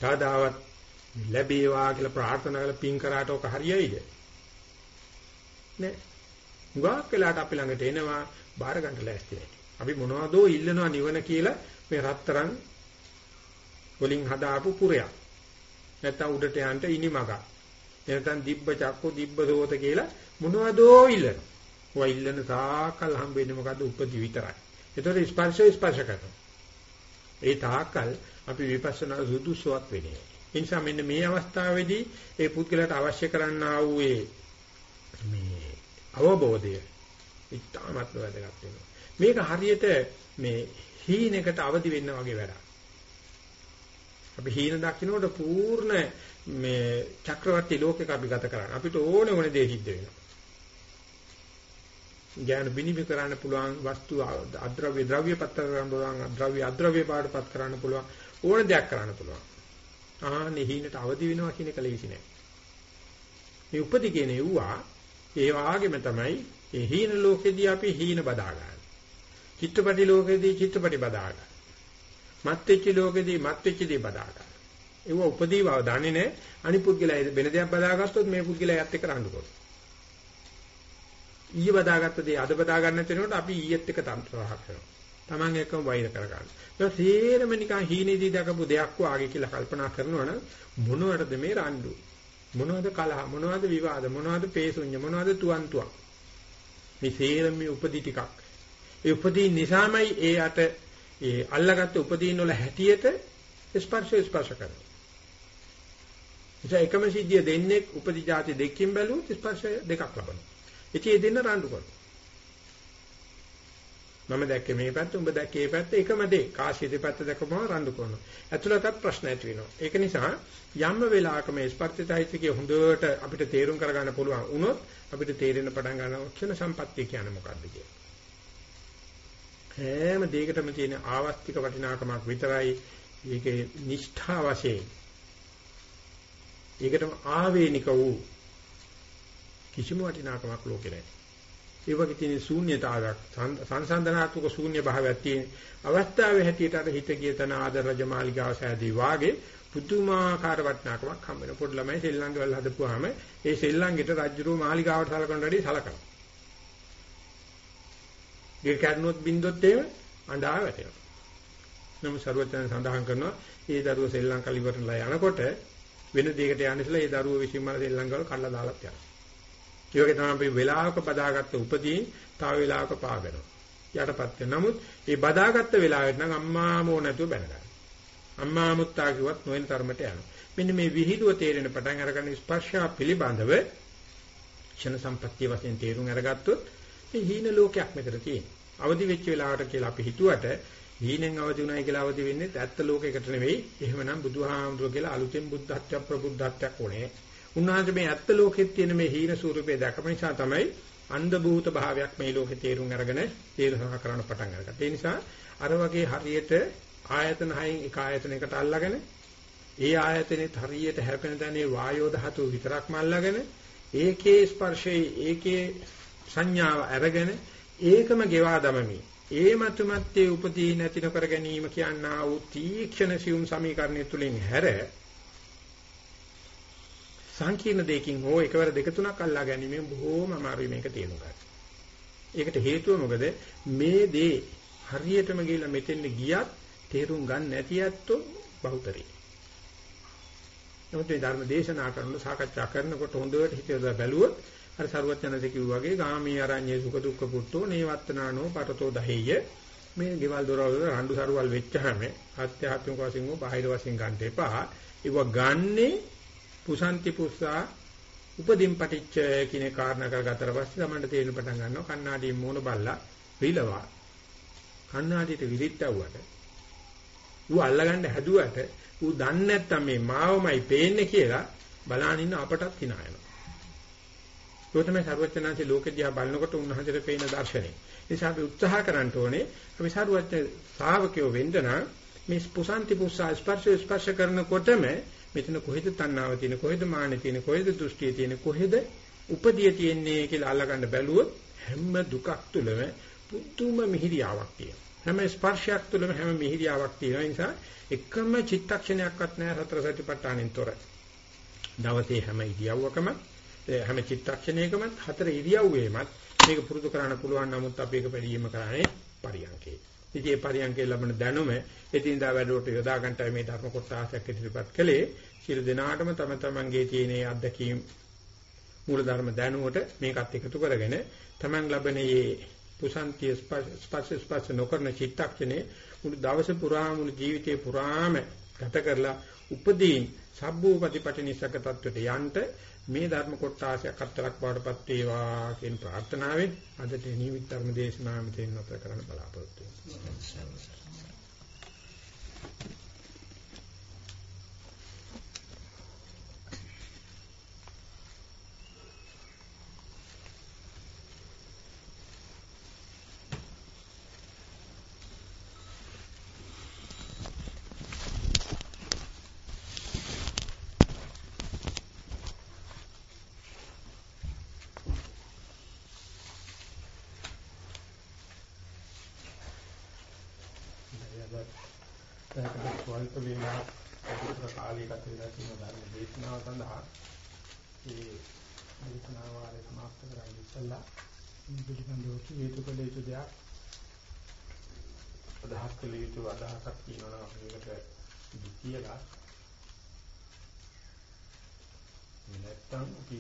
කවදාවත් ලැබේවා කියලා ප්‍රාර්ථනා කරලා පින් කරාට ඔක හරියයිද? නෑ. ගාක් වෙලාට අපි ළඟට එනවා බාර ගන්න ලෑස්තියි. අපි මොනවදෝ ඉල්ලනවා නිවන කියලා මේ රත්තරන් වලින් හදාපු පුරයක්. නැත්තම් උඩට යන්න ඉනිමග. නැත්තම් දිබ්බ චක්කු දිබ්බ සෝත කියලා මොනවදෝ ඉල්ලනවා. ඔය ඉල්ලන තාකල් හම්බෙන්නේ මොකද්ද උපදි විතරයි. ඒතකොට ස්පර්ශය ස්පර්ශ කරනවා. ඒ තාකල් අපි විපස්සනා සුදුසුවක් වෙන්නේ. ඒ නිසා මෙන්න මේ අවස්ථාවේදී ඒ පුද්ගලයාට අවශ්‍ය කරන්නා වූ මේ අවබෝධය ඉතාමත් වැදගත් වෙනවා. මේක හරියට මේ හීනකට අවදි වෙන්න වගේ වැඩක්. අපි හීන දකින්නකොට පූර්ණ මේ චක්‍රවර්ති ලෝකයක අපි ගත කරන්නේ. අපිට ඕනේ ඕනේ දේ සිද්ධ වෙනවා. ඥාන විනිවිද කරන්න පුළුවන් වස්තු අද්‍රව්‍ය ද්‍රව්‍ය පත් කරන්න පුළුවන් ද්‍රව්‍ය අද්‍රව්‍ය පාඩපත් කරන්න පුළුවන් ඕන දෙයක් කරන්න පුළුවන්. ආන්නේ හිණට අවදි වෙනවා කියන එක ලේසි නෑ. මේ උපදි කියන යුවා ඒ වාගේම තමයි ඒ හීන ලෝකෙදී අපි හීන බදා ගන්න. චිත්තපටි ලෝකෙදී චිත්තපටි බදා ගන්න. මත්වෙච්ච ලෝකෙදී මත්වෙච්ච දේ බදා ගන්න. ඒව උපදී බව දන්නේ නැහැ. අනිපුද්ගලයා වෙන දෙයක් බදාගත්තොත් මේ පුද්ගලයා යත් එක්ක රණ්ඩු කරනවා. ඊයේ බදාගත්ත දේ අද බදා ගන්න නැතිනකොට අපි ඊයේත් එක්ක තන්ත්‍රහක් කරනවා. Taman එකම වෛර කරගන්න. ඒක තේරෙම නිකන් හීනේදී දකපු දෙයක් වාගේ කියලා කල්පනා කරනවනම් මොනවටද මේ රණ්ඩු? මොනවද කලහ? මොනවද විවාද? මොනවද පේසුඤ්ඤ? මොනවද තුවන්තුවක්? මේ සේරම මේ උපදි ටිකක්. ඒ උපදී නිසාමයි ඒ යට ඒ අල්ලගත්ත උපදීන් වල හැටියට ස්පර්ශය ස්පර්ශ කරනවා. ඒ එකම සිද්ධිය දෙන්නේ උපදි જાති දෙකකින් බැලුවොත් ස්පර්ශය දෙකක් ලබනවා. ඉතින් ඒ දෙන්න රණ්ඩු කරනවා. මම දැක්කේ මේ පැත්ත උඹ දැක්කේ මේ පැත්ත එකම දේ. කාසිය දෙපැත්ත දැකපුවම රණ්ඩු කරනවා. ඇතුළතත් ප්‍රශ්න ඇති වෙනවා. ඒක නිසා යම් වෙලාවක මේ ස්පර්ශිතයිතිකේ හොඳට අපිට තේරුම් කරගන්න පුළුවන් වුණොත් අපිට තේරෙන්න පටන් ගන්නවා ක්ෂණ සම්පත්තිය කියන්නේ මොකක්ද කියලා. හැම දෙයකටම තියෙන ආවස්තික වටිනාකමක් විතරයි ඒකේ නිෂ්ඨා වශයෙන් ඒකටම ආවේනික වූ කිසිම වටිනාකමක් ලෝකේ නැහැ. ඒ වගේ තියෙන ශූන්‍යතාවයක් සංසන්දනාත්මක ශූන්‍ය භාවයක් තියෙන අවස්ථාවේ හැටියට අර හිත ගිය තන ආදර රජමාලිගාව සෑදී වාගේ පුදුමාකාර වටිනාකමක් හම්බ වෙන පොඩි ළමයි සෙල්ලංගේ වල හදපුවාම ඒ සෙල්ලංගෙට රජුරෝ මාලිගාවට සලකන වැඩි සලකනවා. ගේ කැඩුනොත් බින්දොත් එහෙම අඬා වැටෙනවා. නම ਸਰවඥයන් සඳහන් කරනවා ඒ දරුව සෙල්ලම් කලිවරලා යනකොට වෙන දෙයකට යන්න ඉස්සලා ඒ දරුව විසින්ම සෙල්ලම් කරලා කඩලා දාලා යනවා. ඒ වගේ තමයි අපි වෙලාවක බදාගත්ත උපදී තව වෙලාවක පාගනවා. යටපත් වෙන. නමුත් ඒ බදාගත්ත වෙලාවෙත් නම් අම්මා මෝ නැතුව බැනගන්න. අම්මා මුත්තා කිව්වත් නොවන තරමට යනවා. මෙන්න මේ විහිළුව තේරෙන පටන් අරගන්න ස්පර්ශා පිළිබඳව ක්ෂණ සම්පත්තිය වශයෙන් තේරුම් අරගත්තොත් මේ හීන ලෝකයක් මෙතන තියෙනවා. අවදි වෙච්ච වෙලාවට කියලා අපි හිතුවට හීනෙන් අවදි වුණයි කියලා අවදි වෙන්නේ ඇත්ත ලෝකයකට නෙවෙයි. එහෙමනම් බුදුහාමුදුරුවෝ කියලා අලුතෙන් බුද්ධත්වයක් ප්‍රබුද්ධත්වයක් ඕනේ. උන්වහන්සේ මේ ඇත්ත ලෝකෙත් තියෙන මේ හීන ස්වරූපේ දැකපු නිසා තමයි අන්ධ භූත භාවයක් මේ ලෝකේ තේරුම් අරගෙන තේරුම් කරන්න පටන් අරගත්තා. ඒ නිසා අර වගේ හරියට ආයතන හයෙන් එක ආයතනයකට අල්ලගෙන ඒ ආයතනෙත් හරියට හැපෙන තැනේ වායෝ ධාතුව විතරක්ම අල්ලගෙන ඒකේ ස්පර්ශයේ ඒකේ සංඥාව අරගෙන ඒකම ගෙවා දමමි. ඒ මතුමත්තේ උපදී නැති නොකර ගැනීම කියනා වූ තීක්ෂණ සියුම් සමීකරණය තුලින් හැර සංකීර්ණ දෙයකින් හෝ එකවර දෙක තුනක් අල්ලා ගැනීමෙන් බොහෝම අමාරුයි මේක තේරුම් ගන්න. ඒකට හේතුව මොකද මේ දේ හරියටම ගිහිල්ලා මෙතෙන් ගියත් තේරුම් ගන්න නැති ඇත්තෝ බහුතරයි. නමුත් මේ ධර්ම දේශනා කරන සාකච්ඡා කරනකොට හොඳට හිතේදා බැලුවොත් අර සරුවචනද කිව්වා වගේ ගාමී ආරඤ්ඤේ සුඛ දුක්ඛ පුට්ටෝ නේවත්තනානෝ පරතෝ දහෙය්‍ය මේ ගෙවල් දොරවල් රණ්ඩු සරුවල් වෙච්චහම ආත්‍යාත්මික වශයෙන් හෝ බාහිර වශයෙන් ගන්න එපා. ඒව ගන්නේ පුසන්ති පුස්සා උපදින් පටිච්ච කියන කාරණා කරගත්තට පස්සේ තමයි තේරෙන්න පටන් ගන්නවා කණ්ණාඩියේ මූණ බල්ලා විලවා කණ්ණාඩියට විරිට්ටවුවට ඌ අල්ලගන්න හැදුවට ඌ දන්නේ නැත්තම් මේ මාවමයි පේන්නේ කියලා බලාන ඉන්න අපටත් hina යනවා. ඒක තමයි සරුවචනාංශේ ලෝක දිහා බලනකොට උන්වහන්සේට පේන දර්ශනය. ඒ නිසා අපි උත්සාහ කරන්න ඕනේ අපි සරුවචන ශ්‍රාවකයෝ වෙන්න නම් මේ පුසන්ති පුස්සා ස්පර්ශ ස්පර්ශ කරනකොටම මෙතන කොහෙද තණ්හාව තියෙන කොහෙද මානෙ තියෙන කොහෙද දෘෂ්ටිය තියෙන කොහෙද උපදිය තියෙන්නේ කියලා අල්ලගන්න බැලුවොත් හැම දුකක් තුළම පුදුම මිහිරියාවක් තියෙනවා. හැම ස්පර්ශයක් තුළම හැම මිහිරියාවක් තියෙන නිසා එකම චිත්තක්ෂණයක්වත් නැහැ සතර සතිපට්ඨානෙන් තොර. දවසේ හැම ඉරියව්වකම හැම චිත්තක්ෂණයකම හතර ඉරියව්වෙමත් මේක පුරුදු කරන්න පුළුවන් නමුත් අපි ඒක පැහැදිලිම කරන්නේ පරියන්කේ. ඉතින් මේ පරියන්කේ ලැබෙන දැනුම එදිනදා වැඩවලට යොදා ගන්නටයි මේ ධර්ම කොටසක් ඉදිරිපත් කළේ. සියලු දෙනාටම තම තමන්ගේ තියෙන අත්දැකීම් මූල ධර්ම දැනුවට මේකත් එකතු කරගෙන තමන් ලබන මේ පුසන්තිය ස්පර්ශ ස්පර්ශ නොකරන චිත්තක්ෂණේ මුළු දවස පුරාම මුළු ජීවිතේ පුරාම ගත කරලා උපදීන් සබ්බෝපතිපටි නිසක තත්වයට යන්න මේ ධර්ම කොටාසයක් අත්තරක් බවටපත් වේවා කියන ප්‍රාර්ථනාවෙන් අදට නිමිත් ධර්ම දේශනාව මෙතෙන් නැතර කරන්න බලාපොරොත්තු වෙනවා. ස්වල්ප වේලා අතුතර කාලයකට වෙලා තියෙන ධර්ම දේශනාව සඳහා මේ දේශනාව ආරේ සමාප්ත කරන්න ඉස්සලා පිළිබඳව හේතු කළ යුතු දෙයක් අදහස් කළ යුතු අදහසක් තියෙනවා මේකට කියලා. නැත්තම් අපි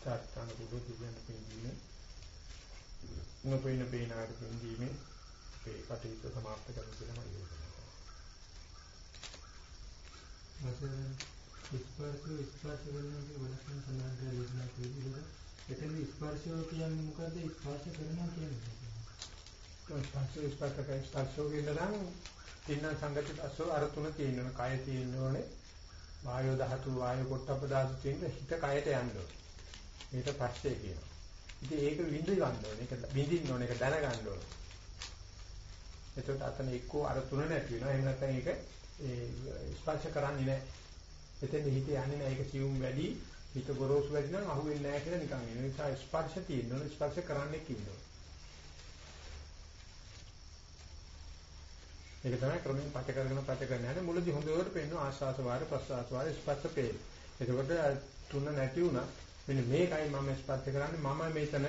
තාත්තන බුදු දෙවියන් කියන්නේ නොපේන පේන ආකාරයට පින්දීමේ අපේ කටයුතු සමාප්ත කරන්න කියලා මම යෝජනා කරනවා. ස්පර්ශය ස්පර්ශ කියන වලක්ෂණ සඳහන් කරලා දේශනා කළේ. එතන ස්පර්ශය කියන්නේ මොකද්ද? ස්පර්ශ කරනවා කියන්නේ. ස්පර්ශය ස්පර්ශ කරන ස්පර්ශෝ කියනනම් තින්න සංගති අසෝ අර තුන තියෙනවා. කය තියෙන්න. වායෝ ධාතු වායෝ පොට්ටප්ප ධාතු තියෙන හිත කයට යන්න. මේක පස්සේ කියනවා. ඉතින් ඒක විඳි ගන්න ඕනේ. ඒක විඳින්න ඕනේ. ඒක දැනගන්න ඕනේ. එතකොට අතන එක්කෝ අර තුන නැති වෙනවා. එහෙම නැත්නම් ඒක ඒ ස්පර්ශ කරන්නේ නැහැ. එතෙන් හිත යන්නේ නැහැ. ඒක සියුම් වැඩි හිත ගොරෝසු වැඩි නම් අහුවෙන්නේ නැහැ කියලා නිකන් එන නිසා ස්පර්ශ තියෙනවා. ස්පර්ශ කරන්නේ කිව්වොත්. ඒක තමයි ක්‍රමයෙන් පච කරගෙන පච කරගෙන යන්නේ මුලදී හොඳට පේනවා ආස්වාස වාර ප්‍රසආස වාර ස්පර්ශ පේ. එතකොට තුන නැති වුණා මෙන්න මේකයි මම ස්පර්ශ කරන්නේ මම මෙතන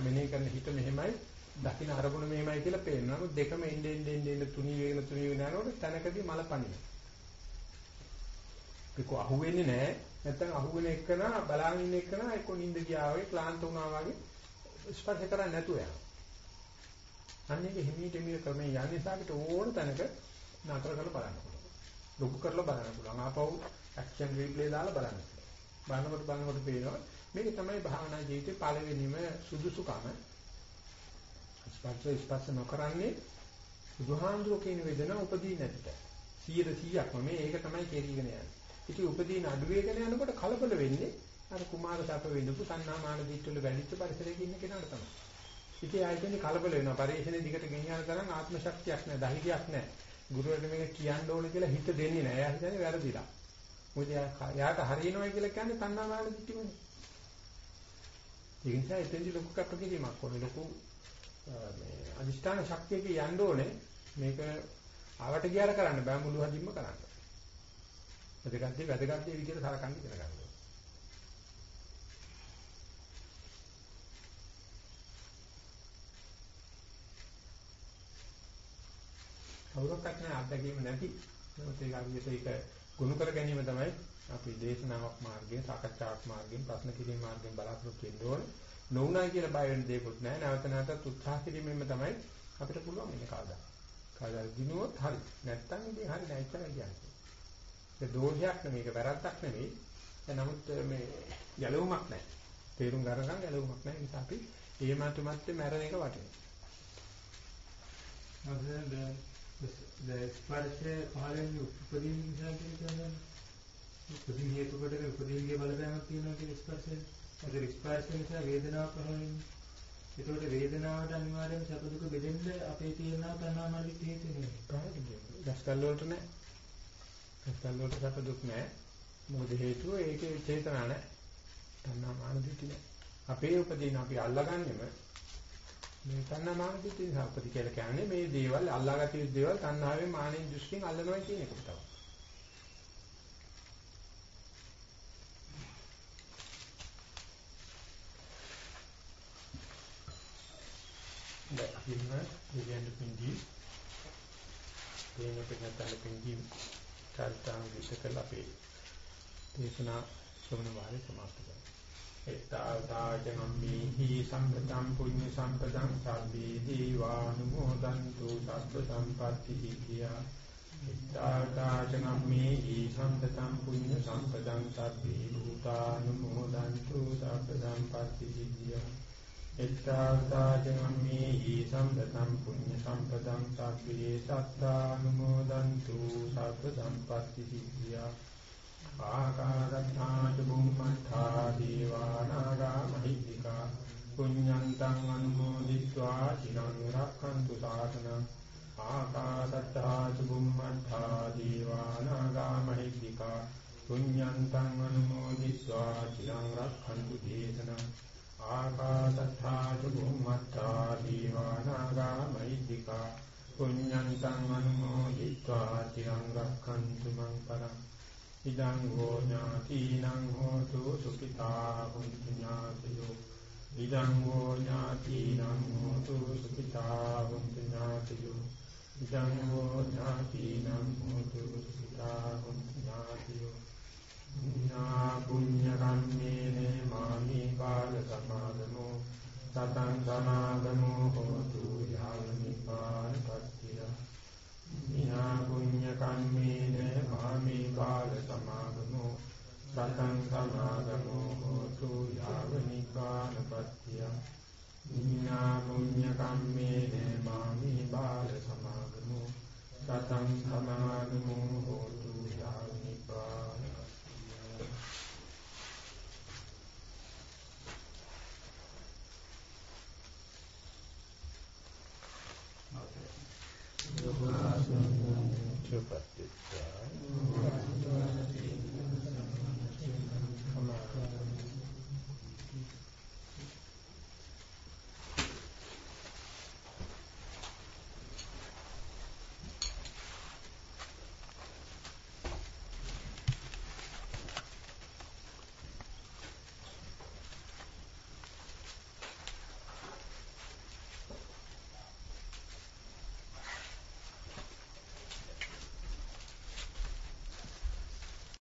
මෙනෙහි කරන හිත මෙහෙමයි දකින්න අරමුණ මෙහෙමයි කියලා පේනවා. නමුත් දෙකම එන්නේ එන්නේ එන්නේ තුනී වේගන තුනී වෙන යනකොට තැනකදී මල පණිනවා. ඒක අහුවෙන්නේ නැහැ. නැත්තම් අහුවෙන එකන බලාගෙන ඉන්න එකන එක්ක නිින්ද ගියා වගේ ක්ලාන්ත වුණා වගේ ස්පර්ශ කරන්නේ නැතුව යනවා. අන්නේක හිමීට හිමීට ක්‍රමයෙන් යන නිසා අපිට ඕන තැනක නතර කරලා බලන්න පුළුවන්. ලොකු කරලා බලන්න පුළුවන්. ආපහු ඇක්ෂන් රීප්ලේ දාලා බලන්න. බලනකොට බලනකොට පේනවා මේක තමයි භාවනා ජීවිතේ පළවෙනිම සුදුසුකම. ස්පර්ශ ස්පර්ශ නොකරන්නේ බුදුහාඳුරෝ කියන වේදනාව උපදී නැතිට. 100%ක්ම මේ ඒක තමයි කෙරීගෙන යන්නේ. ඉතින් උපදීන අඩු වේගන යනකොට කලබල වෙන්නේ අර කුමාර සැප විඳපු සන්නාමාන දිට්ඨුල වැඩිච්ච පරිසරයක ඉන්න කෙනාට තමයි. ඉතින් ආයතනේ කලබල වෙනවා. පරිශ්‍රණය දිගට ගෙනියන තරම් ආත්ම ශක්තියක් නැහැ, ධෛර්යයක් නැහැ. ගුරුවරට මේක කියන්න ඕන කියලා හිත දෙන්නේ නැහැ. එයා හිතන්නේ වැරදිලා. මොකද යාට හරියනවා කියලා කියන්නේ සන්නාමාන දිට්ඨුමනේ. ඒ නිසා එතෙන්දි ලොකු කප්පකිරීමක් ඕනේ. ලොකු මේ අදිෂ්ඨාන ශක්තියක යන්න ඕනේ. මේක ආවට ගියාර කරන්න බෑ මුළු හදින්ම කරන්න. වැදගත් දේ වැදගත් දේ විදිහට සලකන්න ඉගෙන ගන්න ඕනේ. කවුරක්වත් නැහැ අත්දැකීම නැති. නමුත් ඒක අවියට ඒක ගුණ කර ගැනීම තමයි අපි දේශනාවක් මාර්ගයෙන් සාකච්ඡාවක් මාර්ගයෙන් ප්‍රශ්න කිරීම මාර්ගයෙන් බලාපොරොත්තු වෙන්න ඕනේ. නොඋනායි කියලා බය වෙන්න දෙයක්වත් නැහැ. නැවත නැවතත් උත්සාහ කිරීමෙන්ම තමයි අපිට පුළුවන් ඉන්නේ කාදා. කාදා දිනුවොත් හරි. නැත්තම් ඉතින් හරි නැහැ කියලා කියන්නේ. ඒක දෝෂයක් නෙමෙයි, ඒක වැරද්දක් නෙමෙයි. නමුත් මේ ගැලවුමක් නැහැ. තේරුම් ගන්න ගැලවුමක් නැහැ. ඒ නිසා අපි ඒ මත මැත්තේ මැරෙන එක වටිනවා. අපේ ස්පර්ශය පහළින් උපදීන නිසා කියන්නේ උපදීන හේතු කොටක උපදීනගේ බලපෑමක් තියෙනවා කියන ස්පර්ශය. ඒක ස්පර්ශය නිසා වේදනාවක් පහළ වෙනවා. ඒකට වේදනාවට අනිවාර්යයෙන් සැප දුක බෙදෙන්න අපේ තියෙනා තණ්හාමාලික හේතු නෙවෙයි. පැහැදිලි. ගස්කල් වලට නෑ. ගස්කල් වලට සැප දුක් නෑ. මොකද හේතුව ඒකේ චේතනා නෑ. තණ්හාමාන දිටි නෑ. අපේ උපදීන අපි අල්ලගන්නෙම මේ තණ්හාමාන දිටි නිසා උපදී කියලා කියන්නේ මේ දේවල් අල්ලාගත්තු දේවල් තණ්හාවෙන් මානෙන් දෘෂ්ටියෙන් අල්ලනවා කියන එක තමයි. ඉන්න දෙවියන් පින්දී දේන පිටතල පින්දී චාරිතාංග විශකල අපේ දේශනා ශ්‍රවණ වාරේ සමාප්ත කරනවා. එත්තාදාජනම්මේහි සම්පතං පුඤ්ඤ සම්පතං සබ්බේ දීවානුමෝදන්තු සබ්බ සම්පatti සිද්ධියා. එත්තාදාජනම්මේහි සම්පතං පුඤ්ඤ සම්පතං සබ්බේ භූතානුමෝදන්තු සබ්බ සම්පatti සිද්ධියා. එත්තාසාචනම්මේහි සම්පතම් පුඤ්ඤ සම්පතම් සාක්ඛියේ සත්තානුමෝදන්තු සබ්බ සම්පත්ති සිද්ධියා ආකාරත්තා ච බුම්මත්තා දීවානාගා මහිත්‍තිකා පුඤ්ඤන්තං අනුමෝදිत्वा චිරං රක්ඛන්තු සාසනං. ආකාසත්තා ච බුම්මත්තා දීවානාගා මහිත්‍තිකා පුඤ්ඤන්තං අනුමෝදිत्वा චිරං රක්ඛන්තු දේශනං. ආකාශත්තා චුම්මත්තා දීවානාගා මෛත්‍තිකා පුඤ්ඤං සම්මනෝදිත්වා තිරං රක්ඛන්තු මං පරං ඉදං හෝ ඥාතිනං හෝතු සුඛිතා හුන්තු ඥාතියෝ ඉදං හෝ ඥාතිනං හෝතු සුඛිතා හුන්තු ඥාතියෝ ඉදං හෝ ඥාතිනං හෝතු සුඛිතා හුන්තු ඥාතියෝ පුඤ්ඤ කම්මේන මාමි කාල සමාදමෝ සතං සමාගමෝ හෝතු යාව නිපාතපත්තිය මිනා පුඤ්ඤ කම්මේන මාමේ බාල සමාගමෝ සතං සමාගමෝ හෝතු යාව නිපාතපත්තිය මිනා පුඤ්ඤ කම්මේන මාමේ බාල සමාගමෝ සතං සමාගමෝ හෝතු to